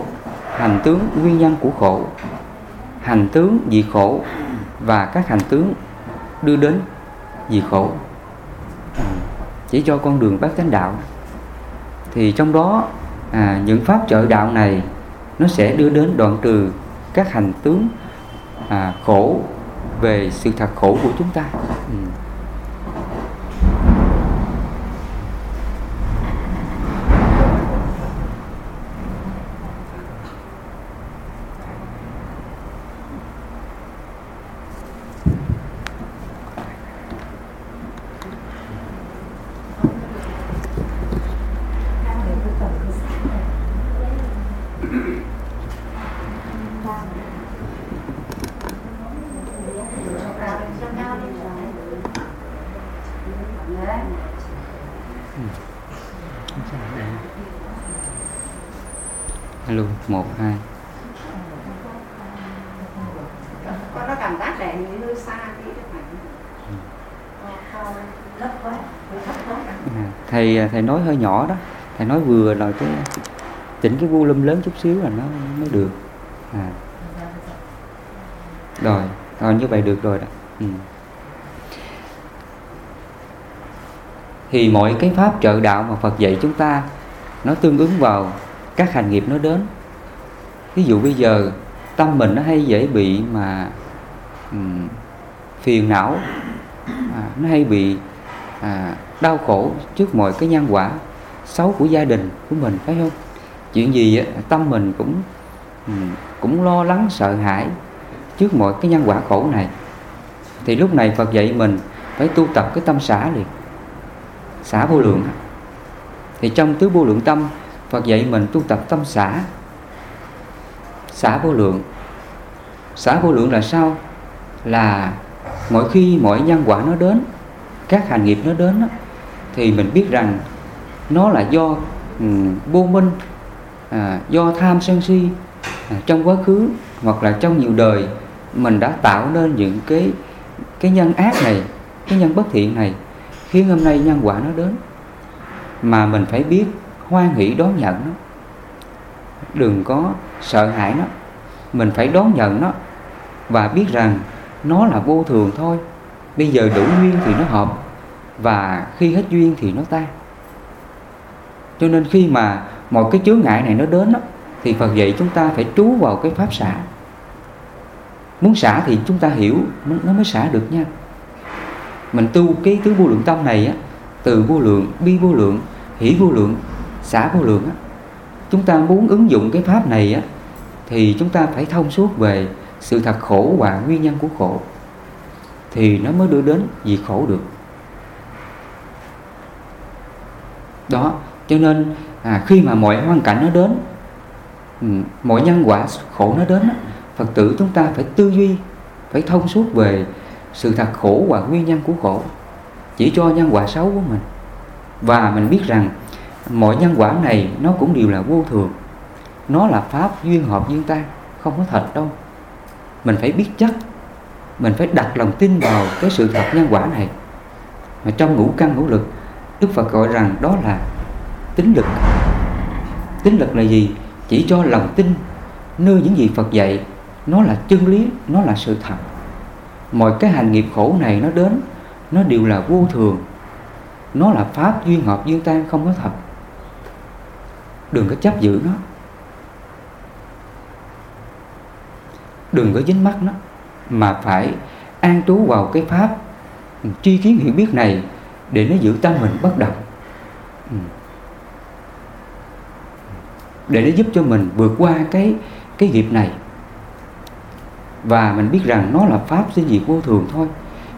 hành tướng nguyên nhân của khổ hành tướng vì khổ và các hành tướng đưa đến vì khổ. À, chỉ cho con đường bát chánh đạo. Thì trong đó à, những pháp trợ đạo này nó sẽ đưa đến đoạn trừ các hành tướng à, khổ về sự thật khổ của chúng ta ừ. alo một hai con nó cảm giác để như hơi xa tí được phải Lấp quá. Thấp quá. à, thầy nói hơi nhỏ đó. Thầy nói vừa rồi cái chỉnh cái volume lớn chút xíu là nó mới được. À. rồi rồi như vậy được rồi đó. Ừ. thì mọi cái pháp trợ đạo mà Phật dạy chúng ta nó tương ứng vào các hành nghiệp nó đến. Ví dụ bây giờ tâm mình nó hay dễ bị mà um, phiền não. À, nó hay bị à, đau khổ trước mọi cái nhân quả xấu của gia đình của mình phải không? Chuyện gì á, tâm mình cũng ừ, cũng lo lắng sợ hãi trước mọi cái nhân quả khổ này. Thì lúc này Phật dạy mình phải tu tập cái tâm xả liền xả vô lượng. Thì trong tứ vô lượng tâm Phật dạy mình tu tập tâm xả xả vô lượng. Xả vô lượng là sao? Là mỗi khi mỗi nhân quả nó đến các hành nghiệp nó đến đó thì mình biết rằng nó là do um, vô minh à, do tham sân si à, trong quá khứ hoặc là trong nhiều đời mình đã tạo nên những cái cái nhân ác này cái nhân bất thiện này khiến hôm nay nhân quả nó đến. Mà mình phải biết hoan hỷ đón nhận nó. Đừng có sợ hãi nó. Mình phải đón nhận nó và biết rằng nó là vô thường thôi. Bây giờ đủ duyên thì nó hợp và khi hết duyên thì nó tan. Cho nên khi mà một cái chướng ngại này nó đến đó, thì Phật dạy chúng ta phải trú vào cái pháp xả. Muốn xả thì chúng ta hiểu nó mới xả được nha. Mình tu cái tứ vô lượng tâm này á từ vô lượng bi vô lượng hỷ vô lượng xả vô lượng á chúng ta muốn ứng dụng cái pháp này á thì chúng ta phải thông suốt về sự thật khổ và nguyên nhân của khổ. Thì nó mới đưa đến diệt khổ được. Đó cho nên à, khi mà mọi hoàn cảnh nó đến ừ, mọi nhân quả khổ nó đến phật tử chúng ta phải tư duy phải thông suốt về sự thật khổ và nguyên nhân của khổ chỉ cho nhân quả xấu của mình. Và mình biết rằng mọi nhân quả này nó cũng đều là vô thường nó là pháp duyên hợp duyên tan không có thật đâu. Mình phải biết chắc mình phải đặt lòng tin vào cái sự thật nhân quả này. Mà trong ngũ căn ngũ lực Đức Phật gọi rằng đó là tính lực. Tính lực là gì? Chỉ cho lòng tin, nơi những gì Phật dạy, nó là chân lý, nó là sự thật. Mọi cái hành nghiệp khổ này nó đến, nó đều là vô thường. Nó là pháp duyên hợp duyên tan, không có thật. Đừng có chấp giữ nó. Đừng có dính mắt nó, mà phải an trú vào cái pháp tri kiến hiểu biết này để nó giữ tâm mình bất động. Ừ. Để nó giúp cho mình vượt qua cái cái nghiệp này. Và mình biết rằng nó là pháp sinh diệt vô thường thôi.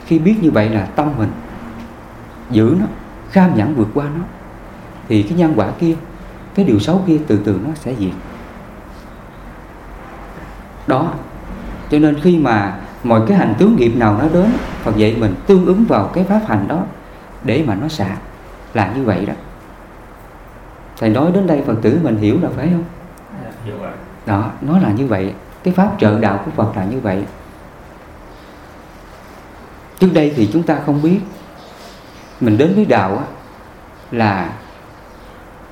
Khi biết như vậy là tâm mình giữ nó, kham nhẫn vượt qua nó, thì cái nhân quả kia, cái điều xấu kia từ từ nó sẽ diệt. Đó. Cho nên khi mà mọi cái hành tướng nghiệp nào nó đến, Phật dạy mình tương ứng vào cái pháp hành đó để mà nó xả là như vậy đó. Thầy nói đến đây Phật tử mình hiểu là phải không? Đó nó là như vậy. Cái pháp trợ đạo của Phật là như vậy. Trước đây thì chúng ta không biết. Mình đến với đạo là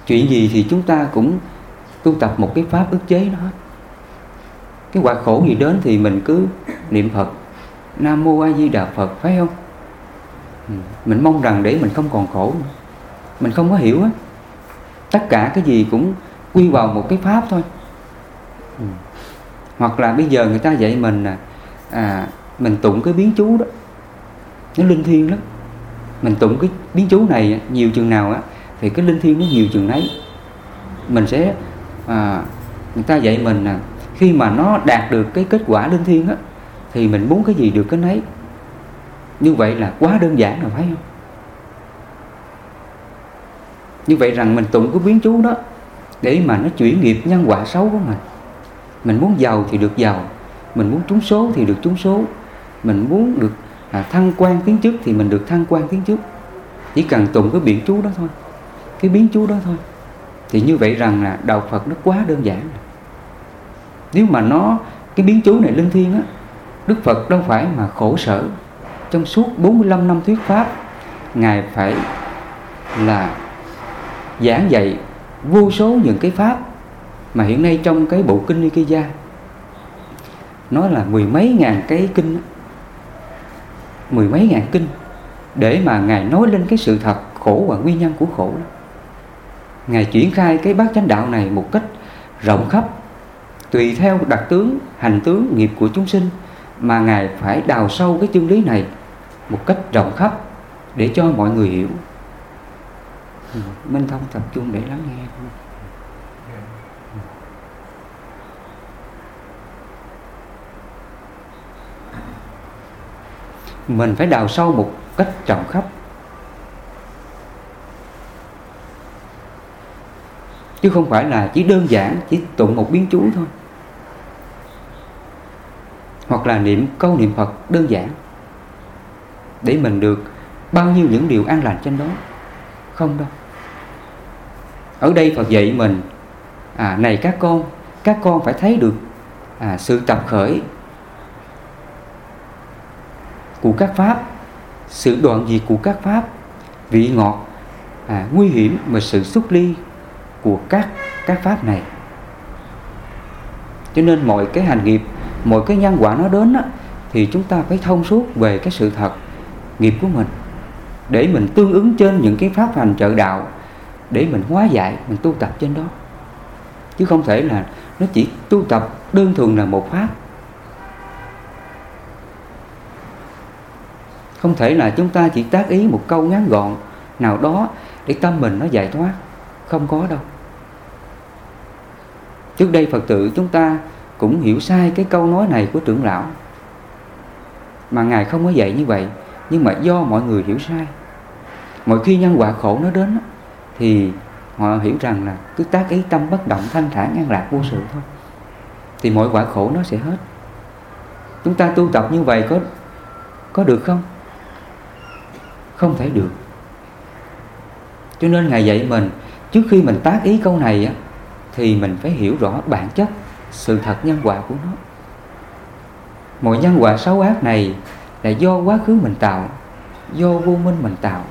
chuyện gì thì chúng ta cũng tu tập một cái pháp ức chế nó hết. Cái quả khổ gì đến thì mình cứ niệm Phật. Nam Mô A Di Đà Phật phải không Ừ. mình mong rằng để mình không còn khổ nữa. Mình không có hiểu á. Tất cả cái gì cũng quy vào một cái pháp thôi. Ừ. hoặc là bây giờ người ta dạy mình là à, mình tụng cái biến chú đó. Nó linh thiêng lắm. Mình tụng cái biến chú này nhiều chừng nào á thì cái linh thiêng nó nhiều chừng nấy. Mình sẽ à, người ta dạy mình là khi mà nó đạt được cái kết quả linh thiêng á thì mình muốn cái gì được cái nấy như vậy là quá đơn giản rồi phải không? Như vậy rằng mình tụng cái biến chú đó để mà nó chuyển nghiệp nhân quả xấu của mình. Mình muốn giàu thì được giàu mình muốn trúng số thì được trúng số. Mình muốn được à, thăng quan tiến chức thì mình được thăng quan tiến chức. Chỉ cần tụng cái biển chú đó thôi cái biến chú đó thôi. Thì như vậy rằng là đạo Phật nó quá đơn giản. Nếu mà nó cái biến chú này linh thiêng á Đức Phật đâu phải mà khổ sở trong suốt 45 năm thuyết pháp, ngài phải là giảng dạy vô số những cái pháp mà hiện nay trong cái bộ kinh Nikaya nó là mười mấy ngàn cái kinh mười mấy ngàn kinh để mà ngài nói lên cái sự thật khổ và nguyên nhân của khổ đó. ngài triển khai cái bát chánh đạo này một cách rộng khắp, tùy theo đặc tướng, hành tướng, nghiệp của chúng sinh mà ngài phải đào sâu cái chân lý này một cách rộng khắp để cho mọi người hiểu. Minh thông tập trung để lắng nghe. Mình phải đào sâu một cách rộng khắp. Chứ không phải là chỉ đơn giản chỉ tụng một biến chú thôi. Hoặc là niệm câu niệm Phật đơn giản để mình được bao nhiêu những điều an lành trên đó? Không đâu. Ở đây Phật dạy mình à, này các con các con phải thấy được à, sự tập khởi của các pháp sự đoạn diệt của các pháp vị ngọt à, nguy hiểm và sự xuất ly của các các pháp này. Cho nên mọi cái hành nghiệp mọi cái nhân quả nó đến á, thì chúng ta phải thông suốt về cái sự thật nghiệp của mình, để mình tương ứng trên những cái pháp hành trợ đạo, để mình hóa giải, mình tu tập trên đó. Chứ không thể là nó chỉ tu tập đơn thuần là một pháp. Không thể là chúng ta chỉ tác ý một câu ngắn gọn nào đó để tâm mình nó giải thoát. Không có đâu. Trước đây phật tử chúng ta cũng hiểu sai cái câu nói này của trưởng lão, mà ngài không có dạy như vậy nhưng mà do mọi người hiểu sai. Mỗi khi nhân quả khổ nó đến thì họ hiểu rằng là cứ tác ý tâm bất động, thanh thản, an lạc, vô sự thôi. Thì mọi quả khổ nó sẽ hết. Chúng ta tu tập như vậy có có được không? Không thể được. Cho nên ngài dạy mình, trước khi mình tác ý câu này á, thì mình phải hiểu rõ bản chất, sự thật nhân quả của nó. Mọi nhân quả xấu ác này là do quá khứ mình tạo, do vô minh mình tạo.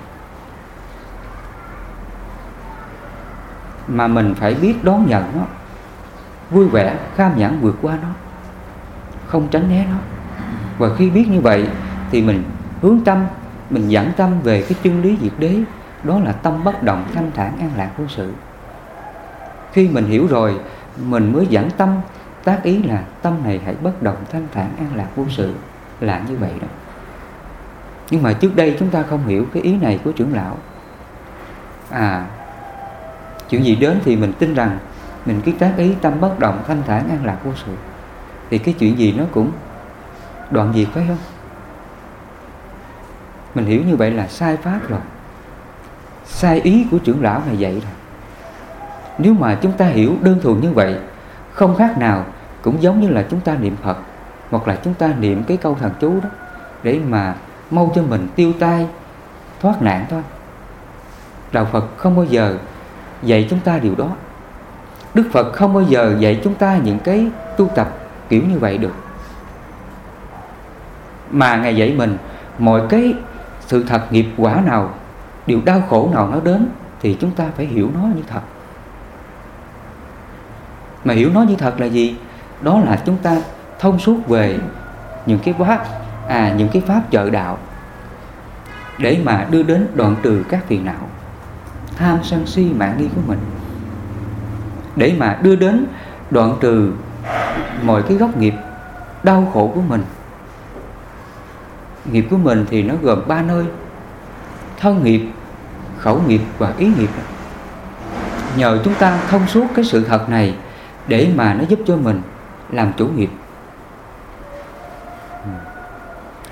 Mà mình phải biết đón nhận nó, vui vẻ, kham nhẫn vượt qua nó, không tránh né nó. Và khi biết như vậy thì mình hướng tâm, mình dẫn tâm về cái chân lý diệt đế, đó là tâm bất động, thanh thản, an lạc vô sự. Khi mình hiểu rồi, mình mới dẫn tâm, tác ý là tâm này hãy bất động, thanh thản, an lạc vô sự, là như vậy đó nhưng mà trước đây chúng ta không hiểu cái ý này của trưởng lão. À chuyện gì đến thì mình tin rằng mình cứ tác ý tâm bất động, thanh thản, an lạc vô sự. Thì cái chuyện gì nó cũng đoạn diệt phải không? Mình hiểu như vậy là sai pháp rồi. Sai ý của trưởng lão này vậy rồi nếu mà chúng ta hiểu đơn thuần như vậy, không khác nào cũng giống như là chúng ta niệm phật, hoặc là chúng ta niệm cái câu thần chú đó, để mà mau cho mình tiêu tai, thoát nạn thôi. Đạo phật không bao giờ dạy chúng ta điều đó. Đức phật không bao giờ dạy chúng ta những cái tu tập kiểu như vậy được. Mà ngài dạy mình mọi cái sự thật nghiệp quả nào, điều đau khổ nào nó đến thì chúng ta phải hiểu nó như thật. Mà hiểu nó như thật là gì? Đó là chúng ta thông suốt về những cái quá à những cái pháp trợ đạo để mà đưa đến đoạn trừ các phiền não, tham sân si mạng nghi của mình. Để mà đưa đến đoạn trừ mọi cái gốc nghiệp, đau khổ của mình. Nghiệp của mình thì nó gồm ba nơi thân nghiệp, khẩu nghiệp và ý nghiệp. Nhờ chúng ta thông suốt cái sự thật này để mà nó giúp cho mình làm chủ nghiệp.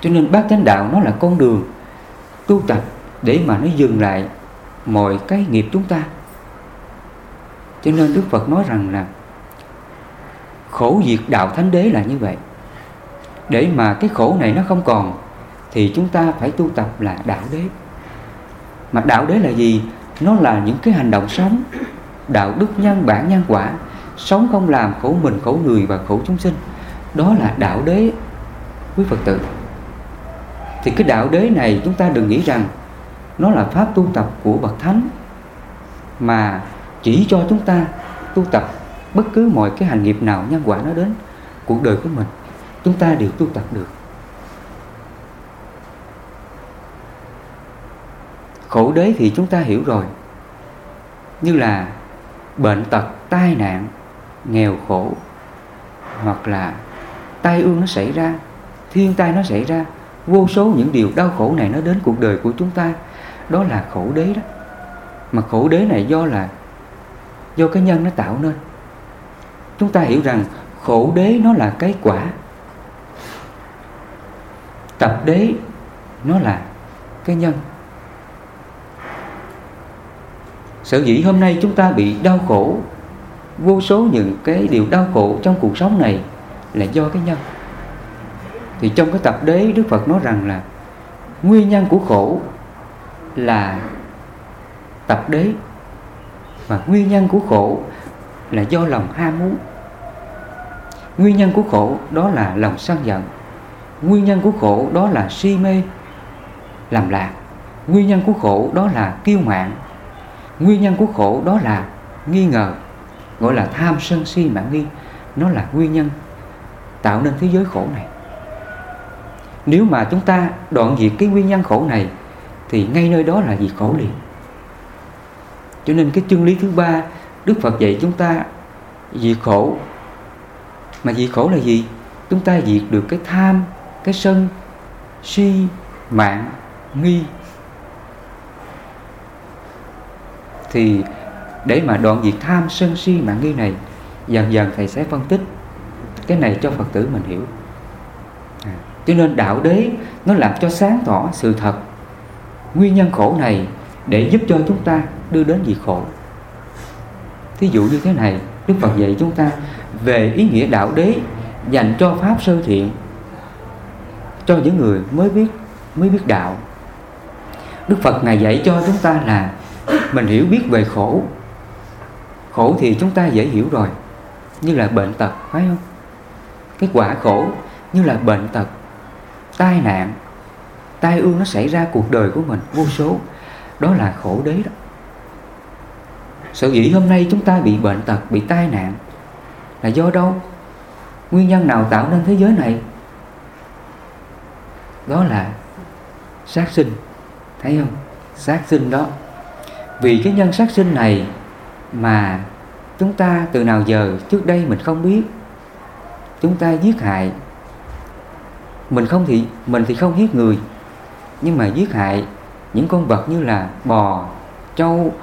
Cho nên bát chánh đạo nó là con đường tu tập để mà nó dừng lại mọi cái nghiệp chúng ta. Cho nên đức phật nói rằng là khổ diệt đạo thánh đế là như vậy. Để mà cái khổ này nó không còn, thì chúng ta phải tu tập là đạo đế. Mà đạo đế là gì? Nó là những cái hành động sống, đạo đức nhân bản nhân quả, sống không làm khổ mình, khổ người và khổ chúng sinh. Đó là đạo đế quý phật tử thì cái đạo đế này chúng ta đừng nghĩ rằng nó là pháp tu tập của bậc thánh, mà chỉ cho chúng ta tu tập bất cứ mọi cái hành nghiệp nào nhân quả nó đến, cuộc đời của mình chúng ta đều tu tập được. Khổ đế thì chúng ta hiểu rồi, như là bệnh tật, tai nạn, nghèo khổ, hoặc là tai ương nó xảy ra, thiên tai nó xảy ra vô số những điều đau khổ này nó đến cuộc đời của chúng ta. Đó là khổ đế đó. Mà khổ đế này do là, do cái nhân nó tạo nên. Chúng ta hiểu rằng khổ đế nó là cái quả. Tập đế nó là cái nhân. Sở dĩ hôm nay chúng ta bị đau khổ, vô số những cái điều đau khổ trong cuộc sống này là do cái nhân thì trong cái tập đế, đức phật nói rằng là nguyên nhân của khổ là tập đế. Và nguyên nhân của khổ là do lòng ham muốn. Nguyên nhân của khổ đó là lòng sân giận. Nguyên nhân của khổ đó là si mê, làm lạc. Nguyên nhân của khổ đó là kiêu mạn. Nguyên nhân của khổ đó là nghi ngờ, gọi là tham sân si mạng nghi. Nó là nguyên nhân tạo nên thế giới khổ này nếu mà chúng ta đoạn diệt cái nguyên nhân khổ này, thì ngay nơi đó là gì khổ liền. Cho nên cái chân lý thứ ba, đức phật dạy chúng ta diệt khổ. Mà diệt khổ là gì? Chúng ta diệt được cái tham, cái sân, si, mạng, nghi. Thì để mà đoạn diệt tham, sân, si, mạng, nghi này, dần dần thầy sẽ phân tích cái này cho phật tử mình hiểu cho nên đạo đế, nó làm cho sáng tỏ sự thật. Nguyên nhân khổ này để giúp cho chúng ta đưa đến gì khổ. Thí dụ như thế này, đức phật dạy chúng ta về ý nghĩa đạo đế dành cho pháp sơ thiện cho những người mới biết mới biết đạo. Đức phật ngài dạy cho chúng ta là mình hiểu biết về khổ. Khổ thì chúng ta dễ hiểu rồi, như là bệnh tật, phải không? Cái quả khổ như là bệnh tật tai nạn, tai ương nó xảy ra cuộc đời của mình vô số. Đó là khổ đế đó. Sở dĩ hôm nay chúng ta bị bệnh tật, bị tai nạn là do đâu? Nguyên nhân nào tạo nên thế giới này? Đó là sát sinh, thấy không? Sát sinh đó. Vì cái nhân sát sinh này mà chúng ta từ nào giờ trước đây mình không biết, chúng ta giết hại mình không thì, mình thì không giết người. Nhưng mà giết hại những con vật như là bò, trâu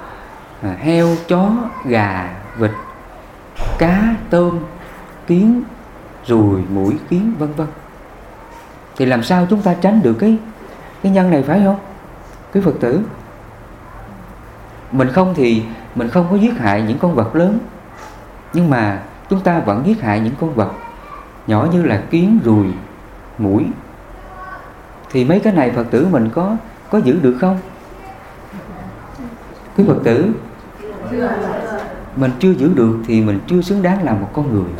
à, heo, chó, gà, vịt, cá, tôm, kiến, ruồi, mũi, kiến, vân vân. Thì làm sao chúng ta tránh được cái cái nhân này phải không? Quý phật tử. Mình không thì, mình không có giết hại những con vật lớn. Nhưng mà chúng ta vẫn giết hại những con vật nhỏ như là kiến, ruồi mũi. Thì mấy cái này phật tử mình có có giữ được không? Quý phật tử, mình chưa giữ được thì mình chưa xứng đáng làm một con người.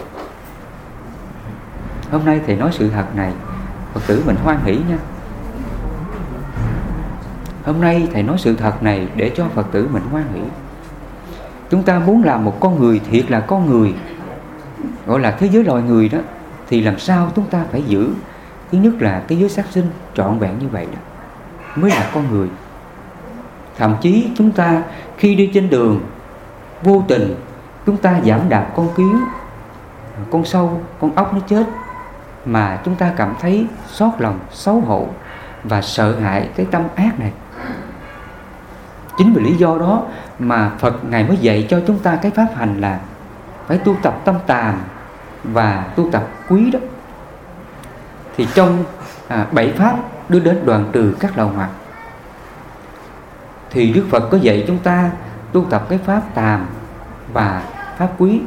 Hôm nay thầy nói sự thật này, phật tử mình hoan hỷ nha. Hôm nay thầy nói sự thật này để cho phật tử mình hoan hỷ. Chúng ta muốn làm một con người thiệt là con người, gọi là thế giới loài người đó, thì làm sao chúng ta phải giữ? Thứ nhất là cái giới sát sinh trọn vẹn như vậy đó, mới là con người. Thậm chí chúng ta khi đi trên đường, vô tình chúng ta giảm đạp con kiến, con sâu, con ốc nó chết, mà chúng ta cảm thấy xót lòng, xấu hổ và sợ hãi cái tâm ác này. Chính vì lý do đó mà phật ngài mới dạy cho chúng ta cái pháp hành là phải tu tập tâm tàm và tu tập quý đó thì trong à, bảy pháp đưa đến đoàn trừ các lậu hoặc thì đức phật có dạy chúng ta tu tập cái pháp tàm và pháp quý.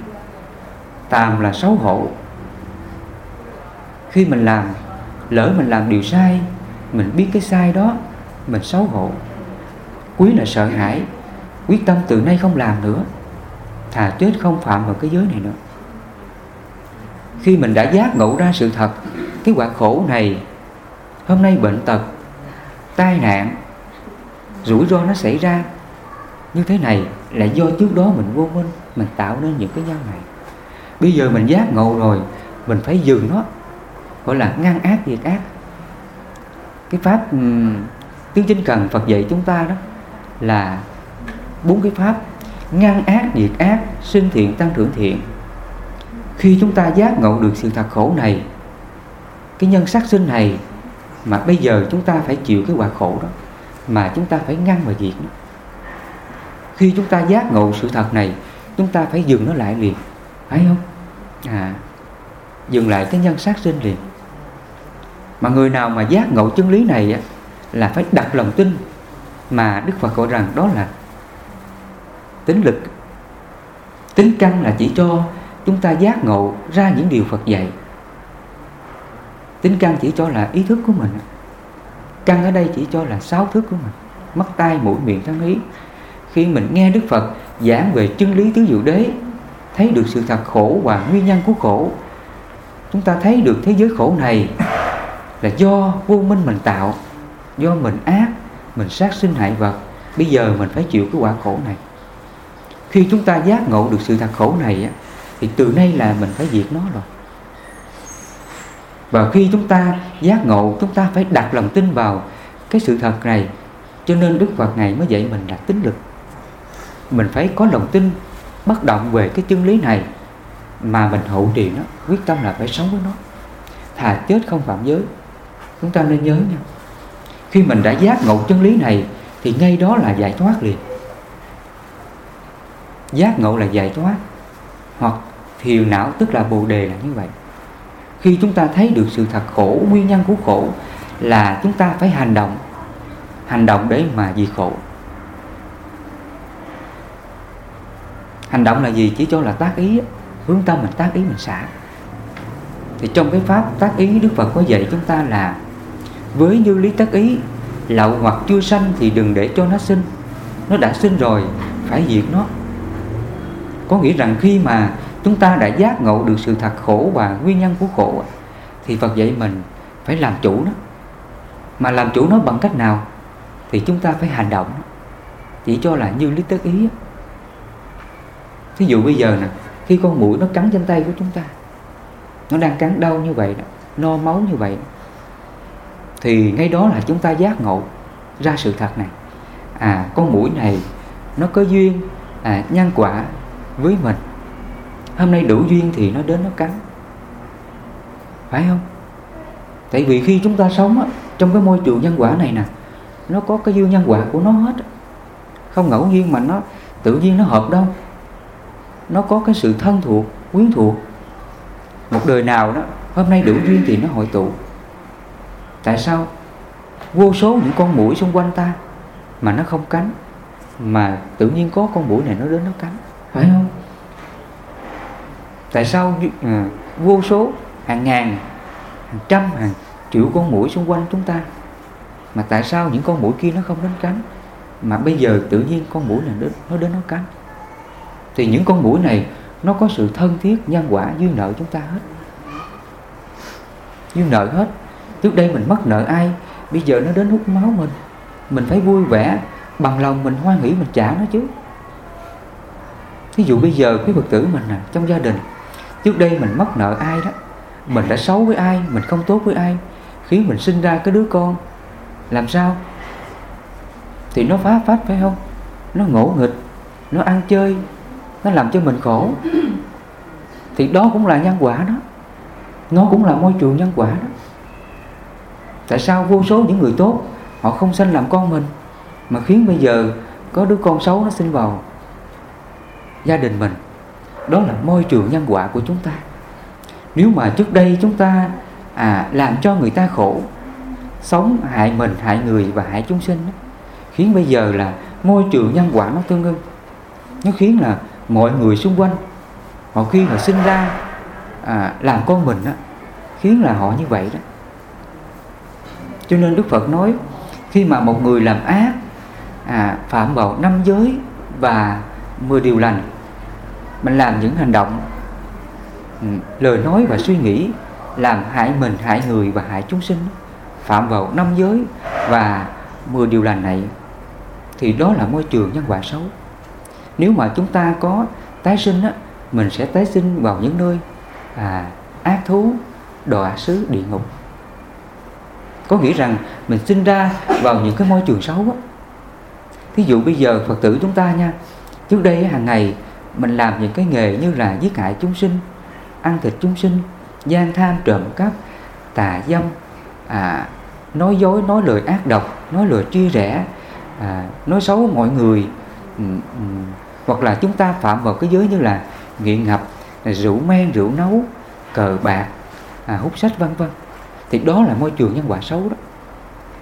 Tàm là xấu hổ khi mình làm lỡ mình làm điều sai mình biết cái sai đó mình xấu hổ. Quý là sợ hãi quyết tâm từ nay không làm nữa thà chết không phạm vào cái giới này nữa khi mình đã giác ngộ ra sự thật cái quả khổ này hôm nay bệnh tật tai nạn rủi ro nó xảy ra như thế này là do trước đó mình vô minh mình tạo nên những cái nhân này. Bây giờ mình giác ngộ rồi mình phải dừng nó gọi là ngăn ác diệt ác. Cái pháp um, tứ chính cần phật dạy chúng ta đó là bốn cái pháp ngăn ác diệt ác sinh thiện tăng trưởng thiện khi chúng ta giác ngộ được sự thật khổ này cái nhân sát sinh này mà bây giờ chúng ta phải chịu cái quả khổ đó mà chúng ta phải ngăn và diệt nó. Khi chúng ta giác ngộ sự thật này chúng ta phải dừng nó lại liền phải không? À dừng lại cái nhân sát sinh liền. Mà người nào mà giác ngộ chân lý này á, là phải đặt lòng tin mà đức phật gọi rằng đó là tính lực. Tính căn là chỉ cho chúng ta giác ngộ ra những điều phật dạy. Tính căn chỉ cho là ý thức của mình. Căn ở đây chỉ cho là sáu thức của mình. Mắt tai, mũi, miệng, thân ý. Khi mình nghe đức phật giảng về chân lý tứ diệu đế, thấy được sự thật khổ và nguyên nhân của khổ, chúng ta thấy được thế giới khổ này là do vô minh mình tạo, do mình ác, mình sát sinh hại vật. Bây giờ mình phải chịu cái quả khổ này. Khi chúng ta giác ngộ được sự thật khổ này thì từ nay là mình phải diệt nó rồi. Và khi chúng ta giác ngộ, chúng ta phải đặt lòng tin vào cái sự thật này. Cho nên đức phật này mới dạy mình là tính lực. Mình phải có lòng tin bất động về cái chân lý này mà mình hậu trì nó, quyết tâm là phải sống với nó. Thà chết không phạm giới. Chúng ta nên nhớ nha. Khi mình đã giác ngộ chân lý này, thì ngay đó là giải thoát liền. Giác ngộ là giải thoát. Hoặc thiền não, tức là bồ đề là như vậy. Khi chúng ta thấy được sự thật khổ, nguyên nhân của khổ, là chúng ta phải hành động hành động để mà diệt khổ. Hành động là gì? Chỉ cho là tác ý hướng tâm mình tác ý mình xả. Thì trong cái pháp tác ý đức phật có dạy chúng ta là với như lý tác ý, lậu hoặc chưa sanh thì đừng để cho nó sinh. Nó đã sinh rồi, phải diệt nó. Có nghĩa rằng khi mà chúng ta đã giác ngộ được sự thật khổ và nguyên nhân của khổ thì Phật dạy mình phải làm chủ nó. Mà làm chủ nó bằng cách nào? Thì chúng ta phải hành động. Chỉ cho là như lý tất ý thí dụ bây giờ nè khi con mũi nó cắn trên tay của chúng ta nó đang cắn đau như vậy đó, no máu như vậy thì ngay đó là chúng ta giác ngộ ra sự thật này. À con mũi này nó có duyên à, nhân quả với mình hôm nay đủ duyên thì nó đến nó cắn. Phải không? Tại vì khi chúng ta sống á, trong cái môi trường nhân quả này nè nó có cái duyên nhân quả của nó hết. Không ngẫu nhiên mà nó tự nhiên nó hợp đâu. Nó có cái sự thân thuộc quyến thuộc. Một đời nào đó hôm nay đủ duyên thì nó hội tụ. Tại sao vô số những con mũi xung quanh ta mà nó không cắn mà tự nhiên có con mũi này nó đến nó cắn? Phải không? Tại sao à, vô số hàng ngàn hàng trăm hàng triệu con mũi xung quanh chúng ta? Mà tại sao những con mũi kia nó không đến cắn mà bây giờ tự nhiên con mũi này đến, nó đến nó cắn thì những con mũi này nó có sự thân thiết nhân quả duyên nợ chúng ta hết. Duyên nợ hết. Trước đây mình mất nợ ai bây giờ nó đến hút máu mình. Mình phải vui vẻ bằng lòng mình hoan hỷ mình trả nó chứ. Ví dụ bây giờ quý phật tử mình nè trong gia đình trước đây mình mắc nợ ai đó, mình đã xấu với ai, mình không tốt với ai, khiến mình sinh ra cái đứa con. Làm sao? Thì nó phá phách phải không? Nó ngỗ nghịch, nó ăn chơi, nó làm cho mình khổ. Thì đó cũng là nhân quả đó. Nó cũng là môi trường nhân quả đó. Tại sao vô số những người tốt, họ không sinh làm con mình, mà khiến bây giờ có đứa con xấu nó sinh vào gia đình mình? Đó là môi trường nhân quả của chúng ta. Nếu mà trước đây chúng ta à, làm cho người ta khổ sống hại mình hại người và hại chúng sinh đó, khiến bây giờ là môi trường nhân quả nó tương ưng. Nó khiến là mọi người xung quanh họ khi mà sinh ra à, làm con mình đó, khiến là họ như vậy đó. Cho nên đức phật nói khi mà một người làm ác à, phạm vào năm giới và mười điều lành mình làm những hành động ừ, lời nói và suy nghĩ làm hại mình hại người và hại chúng sinh phạm vào năm giới và mười điều lành này thì đó là môi trường nhân quả xấu nếu mà chúng ta có tái sinh á, mình sẽ tái sinh vào những nơi à, ác thú đọa xứ địa ngục có nghĩa rằng mình sinh ra vào những cái môi trường xấu á. thí dụ bây giờ phật tử chúng ta nha trước đây hàng ngày mình làm những cái nghề như là giết hại chúng sinh ăn thịt chúng sinh gian tham trộm cắp tà dâm à, nói dối nói lời ác độc nói lời chia rẽ à, nói xấu mọi người. Ừ, ừ, hoặc là chúng ta phạm vào cái giới như là nghiện ngập rượu men rượu nấu cờ bạc à, hút sách vân vân. Thì đó là môi trường nhân quả xấu đó.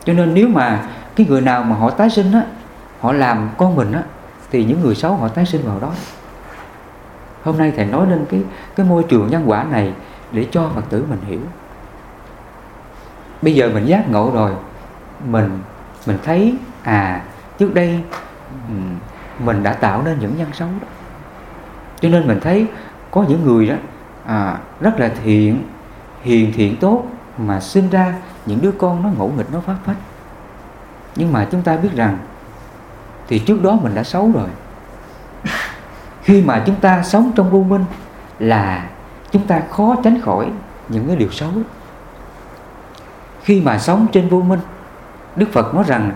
Cho nên nếu mà cái người nào mà họ tái sinh á họ làm con mình á thì những người xấu họ tái sinh vào đó hôm nay thầy nói lên cái cái môi trường nhân quả này để cho phật tử mình hiểu. Bây giờ mình giác ngộ rồi mình mình thấy à trước đây mình đã tạo nên những nhân xấu đó. Cho nên mình thấy có những người đó à, rất là thiện hiền thiện tốt mà sinh ra những đứa con nó ngỗ nghịch nó phát phách. Nhưng mà chúng ta biết rằng thì trước đó mình đã xấu rồi khi mà chúng ta sống trong vô minh là chúng ta khó tránh khỏi những cái điều xấu. Khi mà sống trên vô minh đức phật nói rằng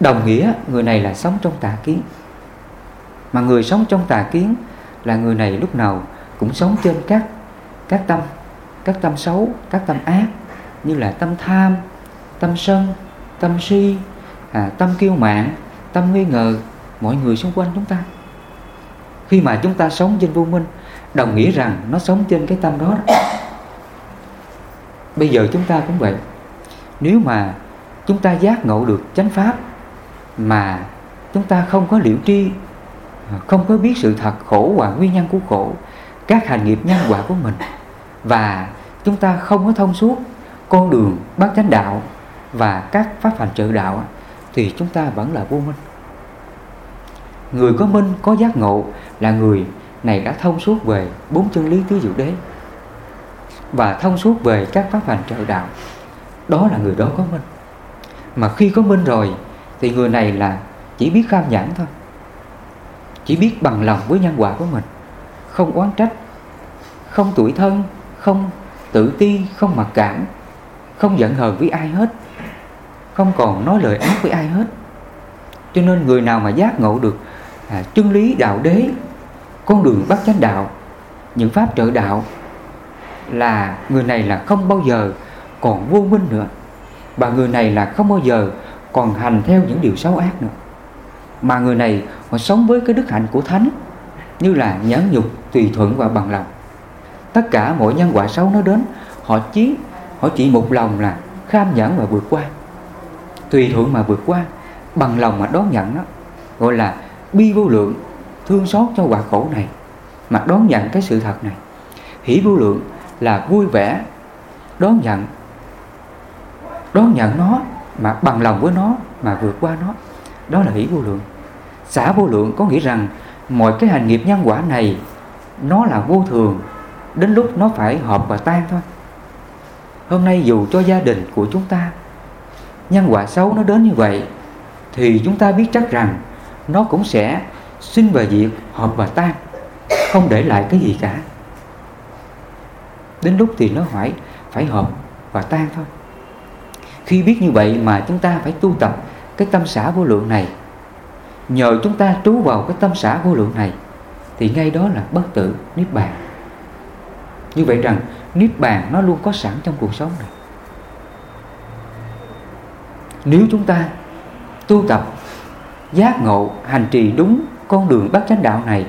đồng nghĩa người này là sống trong tà kiến. Mà người sống trong tà kiến là người này lúc nào cũng sống trên các các tâm các tâm xấu các tâm ác như là tâm tham tâm sân tâm si à, tâm kiêu mạn tâm nghi ngờ mọi người xung quanh chúng ta khi mà chúng ta sống trên vô minh đồng nghĩa rằng nó sống trên cái tâm đó, đó. bây giờ chúng ta cũng vậy nếu mà chúng ta giác ngộ được chánh pháp mà chúng ta không có liệu tri không có biết sự thật khổ và nguyên nhân của khổ các hành nghiệp nhân quả của mình và chúng ta không có thông suốt con đường bát chánh đạo và các pháp hành trợ đạo thì chúng ta vẫn là vô minh người có minh có giác ngộ là người này đã thông suốt về bốn chân lý tứ diệu đế và thông suốt về các pháp hành trợ đạo. Đó là người đó có minh mà khi có minh rồi, thì người này là chỉ biết kham nhãn thôi. Chỉ biết bằng lòng với nhân quả của mình. Không oán trách, không tuổi thân, không tự ti, không mặc cảm, không giận hờn với ai hết, không còn nói lời ác với ai hết. Cho nên người nào mà giác ngộ được à, chân lý đạo đế con đường bắt chánh đạo những pháp trợ đạo là người này là không bao giờ còn vô minh nữa và người này là không bao giờ còn hành theo những điều xấu ác nữa. Mà người này họ sống với cái đức hạnh của thánh như là nhẫn nhục tùy thuận và bằng lòng. Tất cả mọi nhân quả xấu nó đến họ chỉ họ chỉ một lòng là kham nhẫn và vượt qua. Tùy thuận mà vượt qua bằng lòng mà đón nhận đó gọi là bi vô lượng, thương xót cho quả khổ này, mà đón nhận cái sự thật này. Hỷ vô lượng là vui vẻ, đón nhận đón nhận nó mà bằng lòng với nó, mà vượt qua nó. Đó là hỷ vô lượng. Xả vô lượng có nghĩa rằng mọi cái hành nghiệp nhân quả này, nó là vô thường, đến lúc nó phải hợp và tan thôi. Hôm nay dù cho gia đình của chúng ta, nhân quả xấu nó đến như vậy, thì chúng ta biết chắc rằng nó cũng sẽ sinh và diệt hợp và tan, không để lại cái gì cả. Đến lúc thì nó phải phải hợp và tan thôi. Khi biết như vậy mà chúng ta phải tu tập cái tâm xã vô lượng này. Nhờ chúng ta trú vào cái tâm xã vô lượng này, thì ngay đó là bất tử, niết bàn. Như vậy rằng, niết bàn nó luôn có sẵn trong cuộc sống này. Nếu chúng ta tu tập giác ngộ hành trì đúng con đường bát chánh đạo này.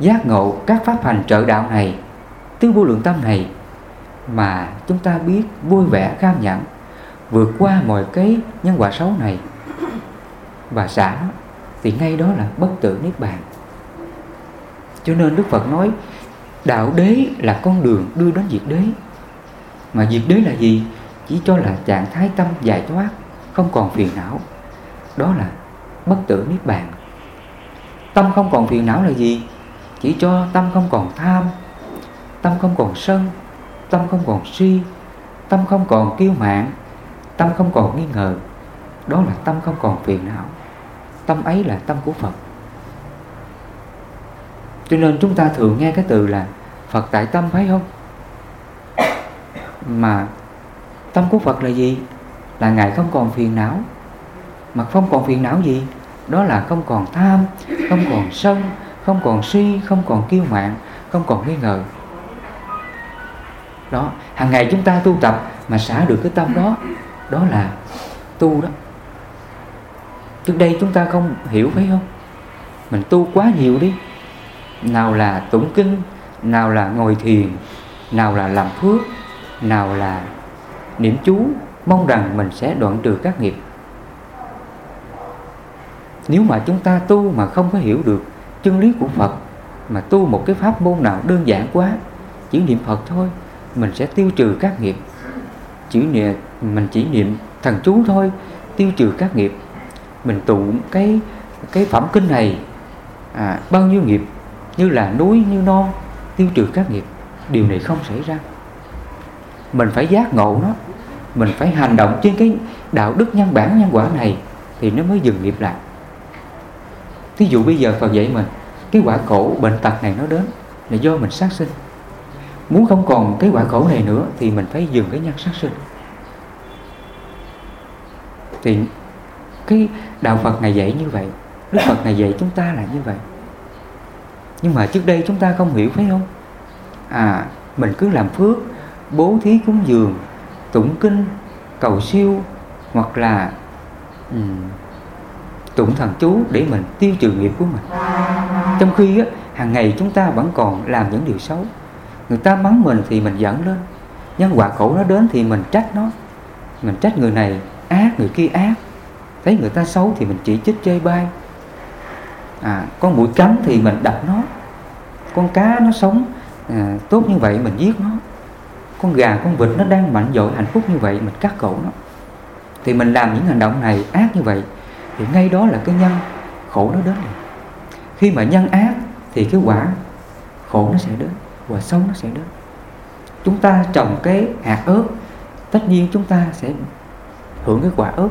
Giác ngộ các pháp hành trợ đạo này tứ vô lượng tâm này mà chúng ta biết vui vẻ cam nhận vượt qua mọi cái nhân quả xấu này. Và xả thì ngay đó là bất tử niết bàn. Cho nên đức phật nói, đạo đế là con đường đưa đến diệt đế. Mà diệt đế là gì? Chỉ cho là trạng thái tâm giải thoát, không còn phiền não đó là bất tử niết bàn. Tâm không còn phiền não là gì? Chỉ cho tâm không còn tham, tâm không còn sân, tâm không còn si, tâm không còn kiêu mạn, tâm không còn nghi ngờ. Đó là tâm không còn phiền não. Tâm ấy là tâm của phật. Cho nên chúng ta thường nghe cái từ là phật tại tâm, phải không? Mà tâm của phật là gì? Là ngài không còn phiền não mà không còn phiền não gì. Đó là không còn tham không còn sân không còn suy, không còn kiêu mạn không còn nghi ngờ. Đó hàng ngày chúng ta tu tập mà xả được cái tâm đó đó là tu đó. Trước đây chúng ta không hiểu phải không? Mình tu quá nhiều đi. Nào là tụng kinh nào là ngồi thiền nào là làm phước nào là niệm chú mong rằng mình sẽ đoạn trừ các nghiệp nếu mà chúng ta tu mà không có hiểu được chân lý của Phật mà tu một cái pháp môn nào đơn giản quá chỉ niệm Phật thôi mình sẽ tiêu trừ các nghiệp. Chỉ niệm mình chỉ niệm thần chú thôi tiêu trừ các nghiệp. Mình tụng cái cái phẩm kinh này à, bao nhiêu nghiệp như là núi như non tiêu trừ các nghiệp. Điều này không xảy ra. Mình phải giác ngộ nó. Mình phải hành động trên cái đạo đức nhân bản nhân quả này thì nó mới dừng nghiệp lại thí dụ bây giờ Phật dạy mình cái quả khổ bệnh tật này nó đến là do mình sát sinh. Muốn không còn cái quả khổ này nữa thì mình phải dừng cái nhân sát sinh. Thì cái đạo Phật này dạy như vậy Đức Phật này dạy chúng ta là như vậy. Nhưng mà trước đây chúng ta không hiểu phải không? À mình cứ làm phước bố thí cúng dường tụng kinh cầu siêu hoặc là um, tụng thần chú để mình tiêu trừ nghiệp của mình. Trong khi á, hàng ngày chúng ta vẫn còn làm những điều xấu. Người ta mắng mình thì mình giận lên nhân quả khổ nó đến thì mình trách nó. Mình trách người này ác người kia ác. Thấy người ta xấu thì mình chỉ trích chơi bai. À, con mũi cắn thì mình đập nó. Con cá nó sống à, tốt như vậy mình giết nó. Con gà con vịt nó đang mạnh dội hạnh phúc như vậy mình cắt cổ nó. Thì mình làm những hành động này ác như vậy thì ngay đó là cái nhân khổ nó đến liền. Khi mà nhân ác thì cái quả khổ nó sẽ đến, quả xấu nó sẽ đến. Chúng ta trồng cái hạt ớt, tất nhiên chúng ta sẽ hưởng cái quả ớt.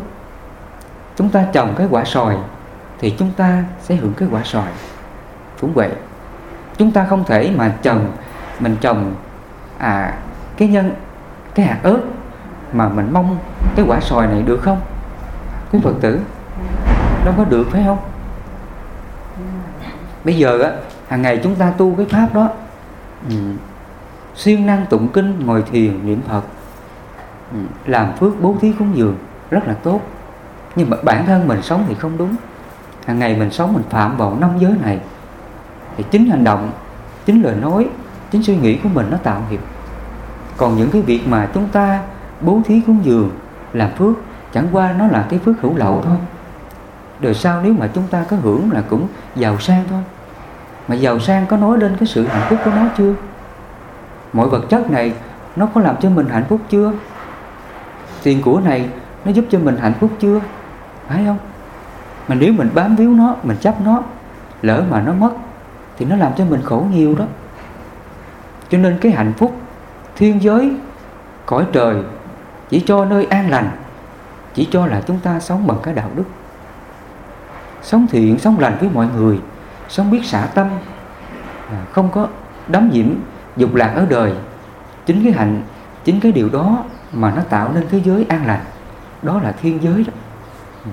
Chúng ta trồng cái quả sòi thì chúng ta sẽ hưởng cái quả sòi cũng vậy, chúng ta không thể mà trồng, mình trồng à cái nhân, cái hạt ớt mà mình mong cái quả sòi này được không? Quý phật tử đâu có được phải không? Bây giờ á hàng ngày chúng ta tu cái pháp đó ừ, siêng năng tụng kinh ngồi thiền niệm phật ừ, làm phước bố thí cúng dường rất là tốt. Nhưng mà bản thân mình sống thì không đúng. Hàng ngày mình sống mình phạm vào năm giới này thì chính hành động chính lời nói chính suy nghĩ của mình nó tạo nghiệp. Còn những cái việc mà chúng ta bố thí cúng dường làm phước chẳng qua nó là cái phước hữu lậu thôi đời sau nếu mà chúng ta có hưởng là cũng giàu sang thôi? Mà giàu sang có nói lên cái sự hạnh phúc của nó chưa? Mọi vật chất này nó có làm cho mình hạnh phúc chưa? Tiền của này nó giúp cho mình hạnh phúc chưa? Phải không? Mà nếu mình bám víu nó, mình chấp nó, lỡ mà nó mất, thì nó làm cho mình khổ nhiều đó. Cho nên cái hạnh phúc thiên giới, cõi trời chỉ cho nơi an lành, chỉ cho là chúng ta sống bằng cái đạo đức sống thiện, sống lành với mọi người. Sống biết xả tâm. À, không có đắm nhiễm dục lạc ở đời. Chính cái hạnh, chính cái điều đó mà nó tạo nên thế giới an lành. Đó là thiên giới đó. Ừ.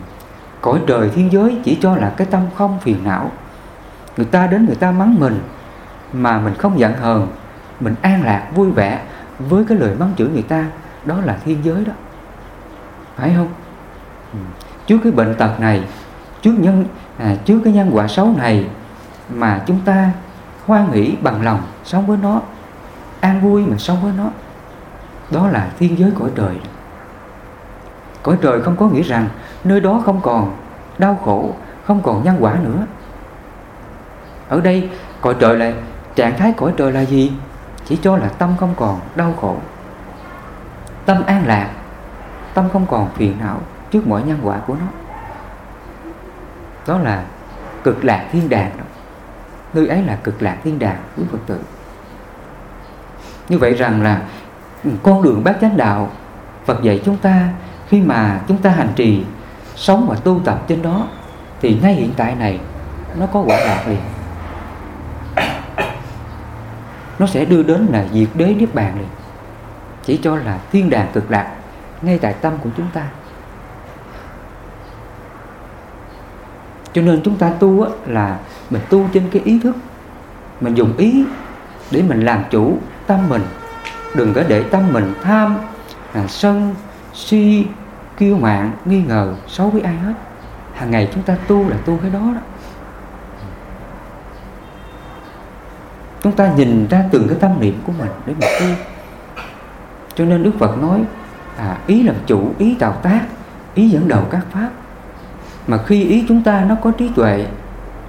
Cõi trời thiên giới chỉ cho là cái tâm không phiền não. Người ta đến người ta mắng mình mà mình không giận hờn, mình an lạc, vui vẻ với cái lời mắng chửi người ta, đó là thiên giới đó. Phải không? Ừ. Trước cái bệnh tật này trước nhân à, trước cái nhân quả xấu này mà chúng ta hoan hỷ bằng lòng sống với nó an vui mà sống với nó đó là thiên giới cõi trời. Cõi trời không có nghĩa rằng nơi đó không còn đau khổ không còn nhân quả nữa. Ở đây cõi trời là trạng thái cõi trời là gì? Chỉ cho là tâm không còn đau khổ tâm an lạc tâm không còn phiền não trước mọi nhân quả của nó đó là cực lạc thiên đàng đó. nơi ấy là cực lạc thiên đàng quý phật tử. Như vậy rằng là con đường bát chánh đạo Phật dạy chúng ta, khi mà chúng ta hành trì, sống và tu tập trên đó, thì ngay hiện tại này, nó có quả lạc liền. Nó sẽ đưa đến là diệt đế niết bàn liền. Chỉ cho là thiên đàng cực lạc ngay tại tâm của chúng ta. Cho nên chúng ta tu á, là mình tu trên cái ý thức. Mình dùng ý để mình làm chủ tâm mình. Đừng có để tâm mình tham à, sân si kiêu mạn nghi ngờ xấu với ai hết. Hàng ngày chúng ta tu là tu cái đó đó. Chúng ta nhìn ra từng cái tâm niệm của mình để mà tu. Cho nên đức phật nói à, ý làm chủ ý tạo tác ý dẫn đầu các pháp mà khi ý chúng ta nó có trí tuệ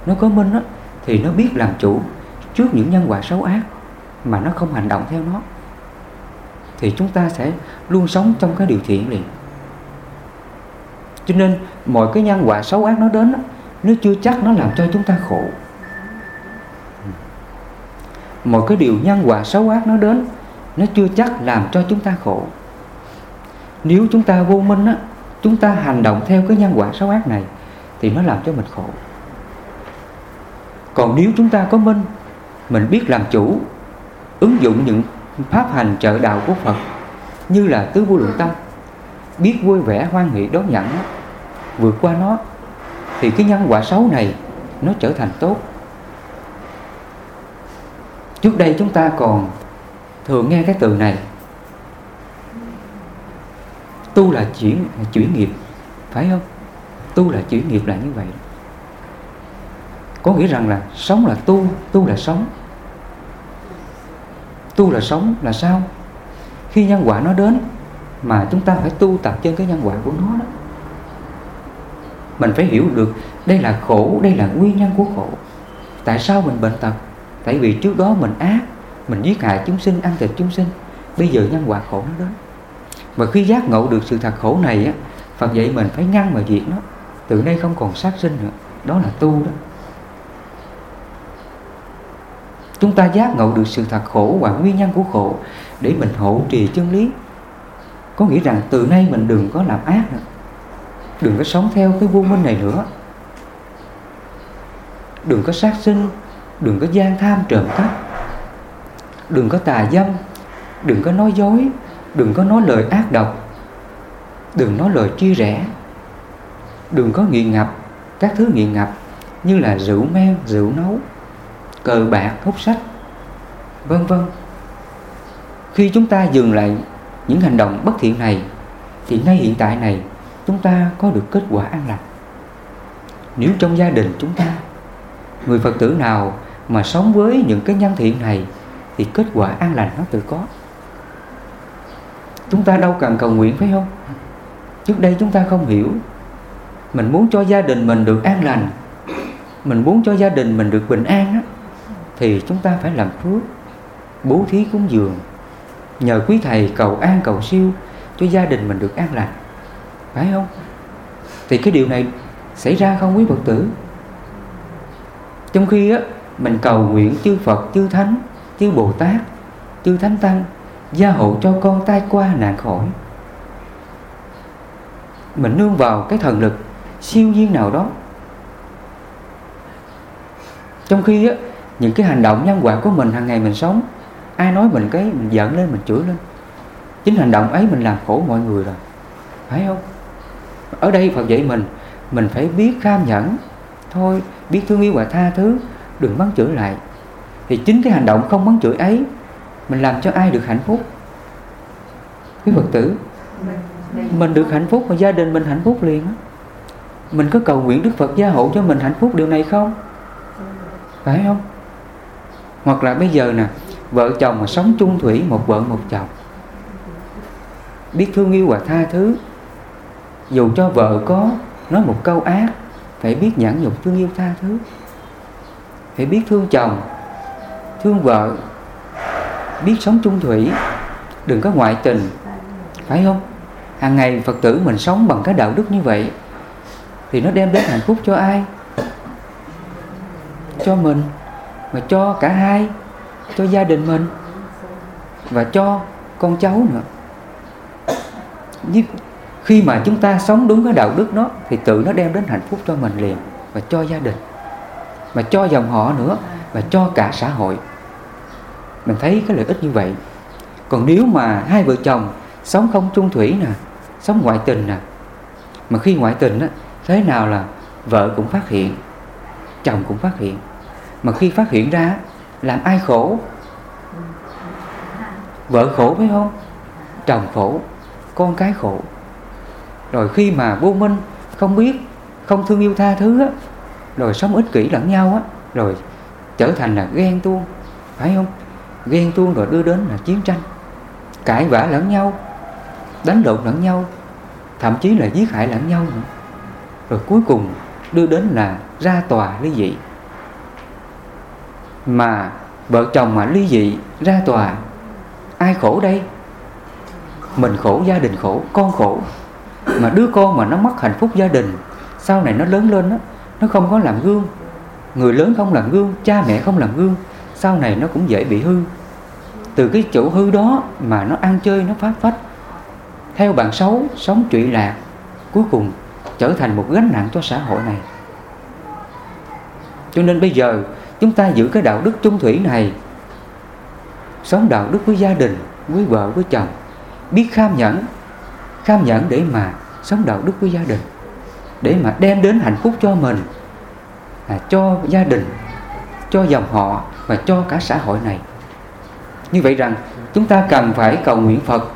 nó có minh đó, thì nó biết làm chủ trước những nhân quả xấu ác mà nó không hành động theo nó thì chúng ta sẽ luôn sống trong cái điều thiện liền. Cho nên mọi cái nhân quả xấu ác nó đến nó chưa chắc nó làm cho chúng ta khổ. Mọi cái điều nhân quả xấu ác nó đến nó chưa chắc làm cho chúng ta khổ. Nếu chúng ta vô minh á chúng ta hành động theo cái nhân quả xấu ác này thì nó làm cho mình khổ. Còn nếu chúng ta có minh, mình biết làm chủ, ứng dụng những pháp hành trợ đạo của Phật, như là tứ vô lượng tâm, biết vui vẻ, hoan hỷ, đón nhận, vượt qua nó, thì cái nhân quả xấu này nó trở thành tốt. Trước đây chúng ta còn thường nghe cái từ này tu là chuyển chuyển nghiệp, phải không? Tu là chuyển nghiệp là như vậy. Có nghĩa rằng là sống là tu tu là sống. Tu là sống là sao? Khi nhân quả nó đến mà chúng ta phải tu tập trên cái nhân quả của nó đó. Mình phải hiểu được đây là khổ, đây là nguyên nhân của khổ. Tại sao mình bệnh tật? Tại vì trước đó mình ác, mình giết hại chúng sinh, ăn thịt chúng sinh. Bây giờ nhân quả khổ nó đến và khi giác ngộ được sự thật khổ này á, Phật dạy mình phải ngăn mà diệt nó. Từ nay không còn sát sinh nữa. Đó là tu đó. Chúng ta giác ngộ được sự thật khổ và nguyên nhân của khổ để mình hộ trì chân lý. Có nghĩa rằng từ nay mình đừng có làm ác nữa. Đừng có sống theo cái vô minh này nữa. Đừng có sát sinh, đừng có gian tham trộm cắp. Đừng có tà dâm, đừng có nói dối đừng có nói lời ác độc. Đừng nói lời chia rẽ. Đừng có nghiện ngập các thứ nghiện ngập như là rượu men, rượu nấu, cờ bạc, hút sách, vân vân. Khi chúng ta dừng lại những hành động bất thiện này, thì ngay hiện tại này, chúng ta có được kết quả an lành. Nếu trong gia đình chúng ta, người phật tử nào mà sống với những cái nhân thiện này, thì kết quả an lành nó tự có chúng ta đâu cần cầu nguyện phải không? Trước đây chúng ta không hiểu. Mình muốn cho gia đình mình được an lành. Mình muốn cho gia đình mình được bình an á, thì chúng ta phải làm phước. Bố thí cúng dường. Nhờ quý thầy cầu an cầu siêu cho gia đình mình được an lành. Phải không? Thì cái điều này xảy ra không quý phật tử? Trong khi á mình cầu nguyện chư phật chư thánh chư bồ tát chư thánh tăng gia hộ cho con tai qua nạn khỏi. Mình nương vào cái thần lực siêu nhiên nào đó. Trong khi á, những cái hành động nhân quả của mình hàng ngày mình sống, ai nói mình cái mình giận lên, mình chửi lên. Chính hành động ấy mình làm khổ mọi người rồi. Phải không? Ở đây Phật dạy mình mình phải biết kham nhẫn. Thôi, biết thương yêu và tha thứ, đừng mắng chửi lại. Thì chính cái hành động không mắng chửi ấy mình làm cho ai được hạnh phúc? Quý Phật tử, mình được hạnh phúc và gia đình mình hạnh phúc liền mình có cầu nguyện Đức Phật gia hộ cho mình hạnh phúc điều này không? Phải không? Hoặc là bây giờ nè, vợ chồng mà sống chung thủy, một vợ một chồng. Biết thương yêu và tha thứ. Dù cho vợ có nói một câu ác, phải biết nhẫn nhục thương yêu tha thứ. Phải biết thương chồng, thương vợ biết sống chung thủy đừng có ngoại tình. Phải không? Hàng ngày phật tử mình sống bằng cái đạo đức như vậy, thì nó đem đến hạnh phúc cho ai? Cho mình, mà cho cả hai, cho gia đình mình, và cho con cháu nữa. Khi mà chúng ta sống đúng cái đạo đức đó, thì tự nó đem đến hạnh phúc cho mình liền, và cho gia đình và cho dòng họ nữa, và cho cả xã hội mình thấy cái lợi ích như vậy. Còn nếu mà hai vợ chồng sống không chung thủy nè, sống ngoại tình nè, mà khi ngoại tình á, thế nào là vợ cũng phát hiện, chồng cũng phát hiện. Mà khi phát hiện ra làm ai khổ? Vợ khổ phải không? Chồng khổ, con cái khổ. Rồi khi mà vô minh, không biết, không thương yêu tha thứ á, rồi sống ích kỷ lẫn nhau á, rồi trở thành là ghen tuông, phải không? Ghen tuông rồi đưa đến là chiến tranh. Cãi vã lẫn nhau đánh lộn lẫn nhau thậm chí là giết hại lẫn nhau nữa. Rồi cuối cùng đưa đến là ra tòa ly dị. Mà vợ chồng mà ly dị ra tòa ai khổ đây? Mình khổ gia đình khổ con khổ. Mà đứa con mà nó mất hạnh phúc gia đình sau này nó lớn lên đó, nó không có làm gương. Người lớn không làm gương cha mẹ không làm gương sau này nó cũng dễ bị hư từ cái chỗ hư đó mà nó ăn chơi nó phá phách. Theo bạn xấu sống trụy lạc cuối cùng trở thành một gánh nặng cho xã hội này. Cho nên bây giờ chúng ta giữ cái đạo đức chung thủy này sống đạo đức với gia đình với vợ với chồng biết kham nhẫn kham nhẫn để mà sống đạo đức với gia đình để mà đem đến hạnh phúc cho mình à, cho gia đình cho dòng họ và cho cả xã hội này như vậy rằng, chúng ta cần phải cầu nguyện Phật,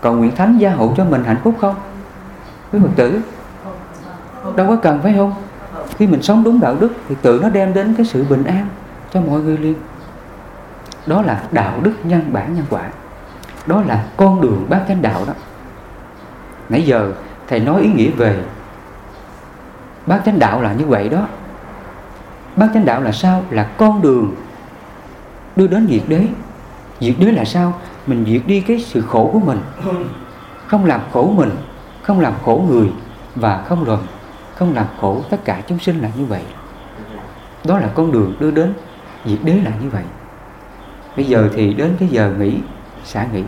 cầu nguyện Thánh gia hộ cho mình hạnh phúc không? Quý Phật tử, đâu có cần phải không? Khi mình sống đúng đạo đức thì tự nó đem đến cái sự bình an cho mọi người liền. Đó là đạo đức nhân bản nhân quả. Đó là con đường bác chánh đạo đó. Nãy giờ, thầy nói ý nghĩa về bác chánh đạo là như vậy đó. Bác chánh đạo là sao? Là con đường đưa đến diệt đế diệt đế là sao? Mình diệt đi cái sự khổ của mình. Không làm khổ mình, không làm khổ người và không làm không làm khổ tất cả chúng sinh là như vậy. Đó là con đường đưa đến. Diệt đế là như vậy. Bây giờ thì đến cái giờ nghỉ, xả nghỉ.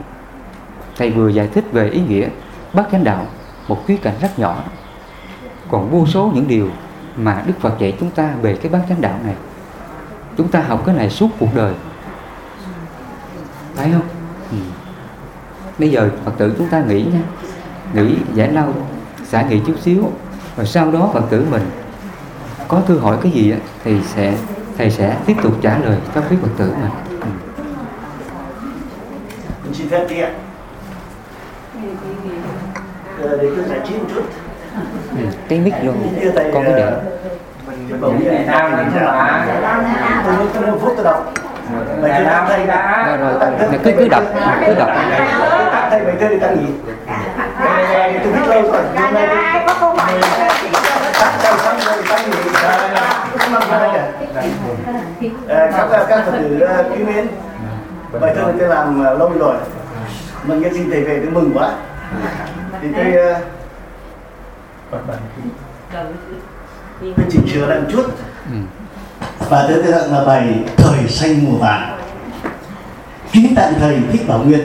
Thầy vừa giải thích về ý nghĩa bát chánh đạo, một khía cạnh rất nhỏ. Còn vô số những điều mà đức phật dạy chúng ta về cái bát chánh đạo này. Chúng ta học cái này suốt cuộc đời phải không ừ. bây giờ phật tử chúng ta nghỉ nha nghỉ giải lao xả nghỉ chút xíu rồi sau đó phật tử mình có thư hỏi cái gì á, thì sẽ thầy sẽ tiếp tục trả lời cho quý phật tử mình ừ. Mình xin phép đi ạ. Ờ, để tôi giải trí một chút. Ừ. cái mic luôn con cứ để ờ, Mình bỗng nhiên Việt Nam mình thôi mà. Tôi nói tôi phút tôi đọc. Thơ tặng thầy đã. rồi rồi cứ cứ đọc cứ đọc. Tặng thầy bài thơ thì tặng gì? Tôi biết lâu rồi. Hôm nay tôi- ai có câu hỏi Tặng thầy xong rồi cả. Ờ, các các phật tử ờ, quý mến bài thơ tôi làm ờ, lâu rồi. Mà nghe tin thầy về tôi mừng quá. Thì tôi ờ, tôi chỉnh sửa lại một chút. Ừ và tôi tôi tặng là bài thời xanh mùa vàng. Kính tặng thầy thích bảo nguyên.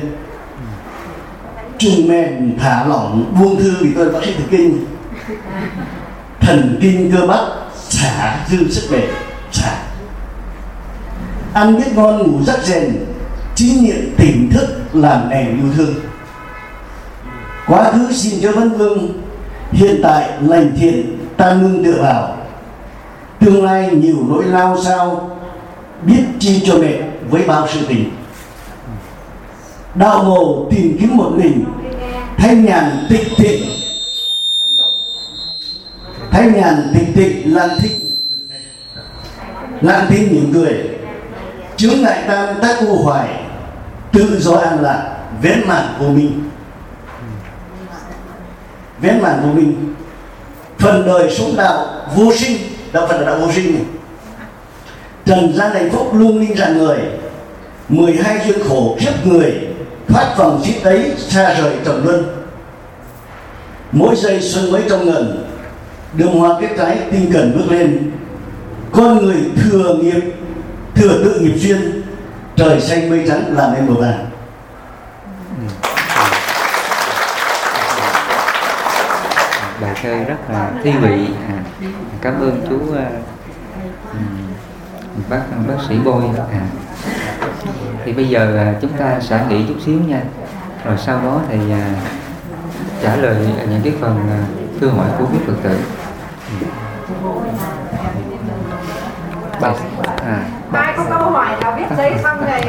Trùng mềm thả lỏng, buông thư vì tôi là bác sĩ thần kinh. Thần kinh cơ bắp xả dư sức bền, xả. Ăn biết ngon, ngủ rất rèn, trí niệm, tỉnh thức làm nền yêu thương. Quá khứ xin cho vân vương, hiện tại lành thiện, ta nương tựa vào tương lai nhiều nỗi lao sao biết chi cho mẹ với bao sự tình. Đạo ngộ tìm kiếm một mình, thanh nhàn tịch tịnh thanh nhàn tịch tịnh lan thích lan tin những người, chướng ngại tam tác u hoài, tự do an lạc, vén màn vô minh. Vén màn vô minh, phần đời sống đạo vô sinh đạo phật là đạo vô sinh trần gian hạnh phúc luôn linh rạng người. 12 duyên khổ kiếp người. Thoát vòng chiếc ấy xa rời trầm luân. Mỗi giây xuân mới trong ngần, đường hoa kết trái tinh cần bước lên. Con người thừa nghiệp, thừa tự nghiệp duyên, trời xanh mây trắng làm nên màu vàng thơ rất là thi vị à, cảm ơn chú uh, bác bác sĩ bôi à. thì bây giờ à, chúng ta sẽ nghỉ chút xíu nha rồi sau đó thì à, trả lời những cái phần à, thư hỏi của quý phật tử. Bà, à, ai có câu hỏi nào viết giấy xong rồi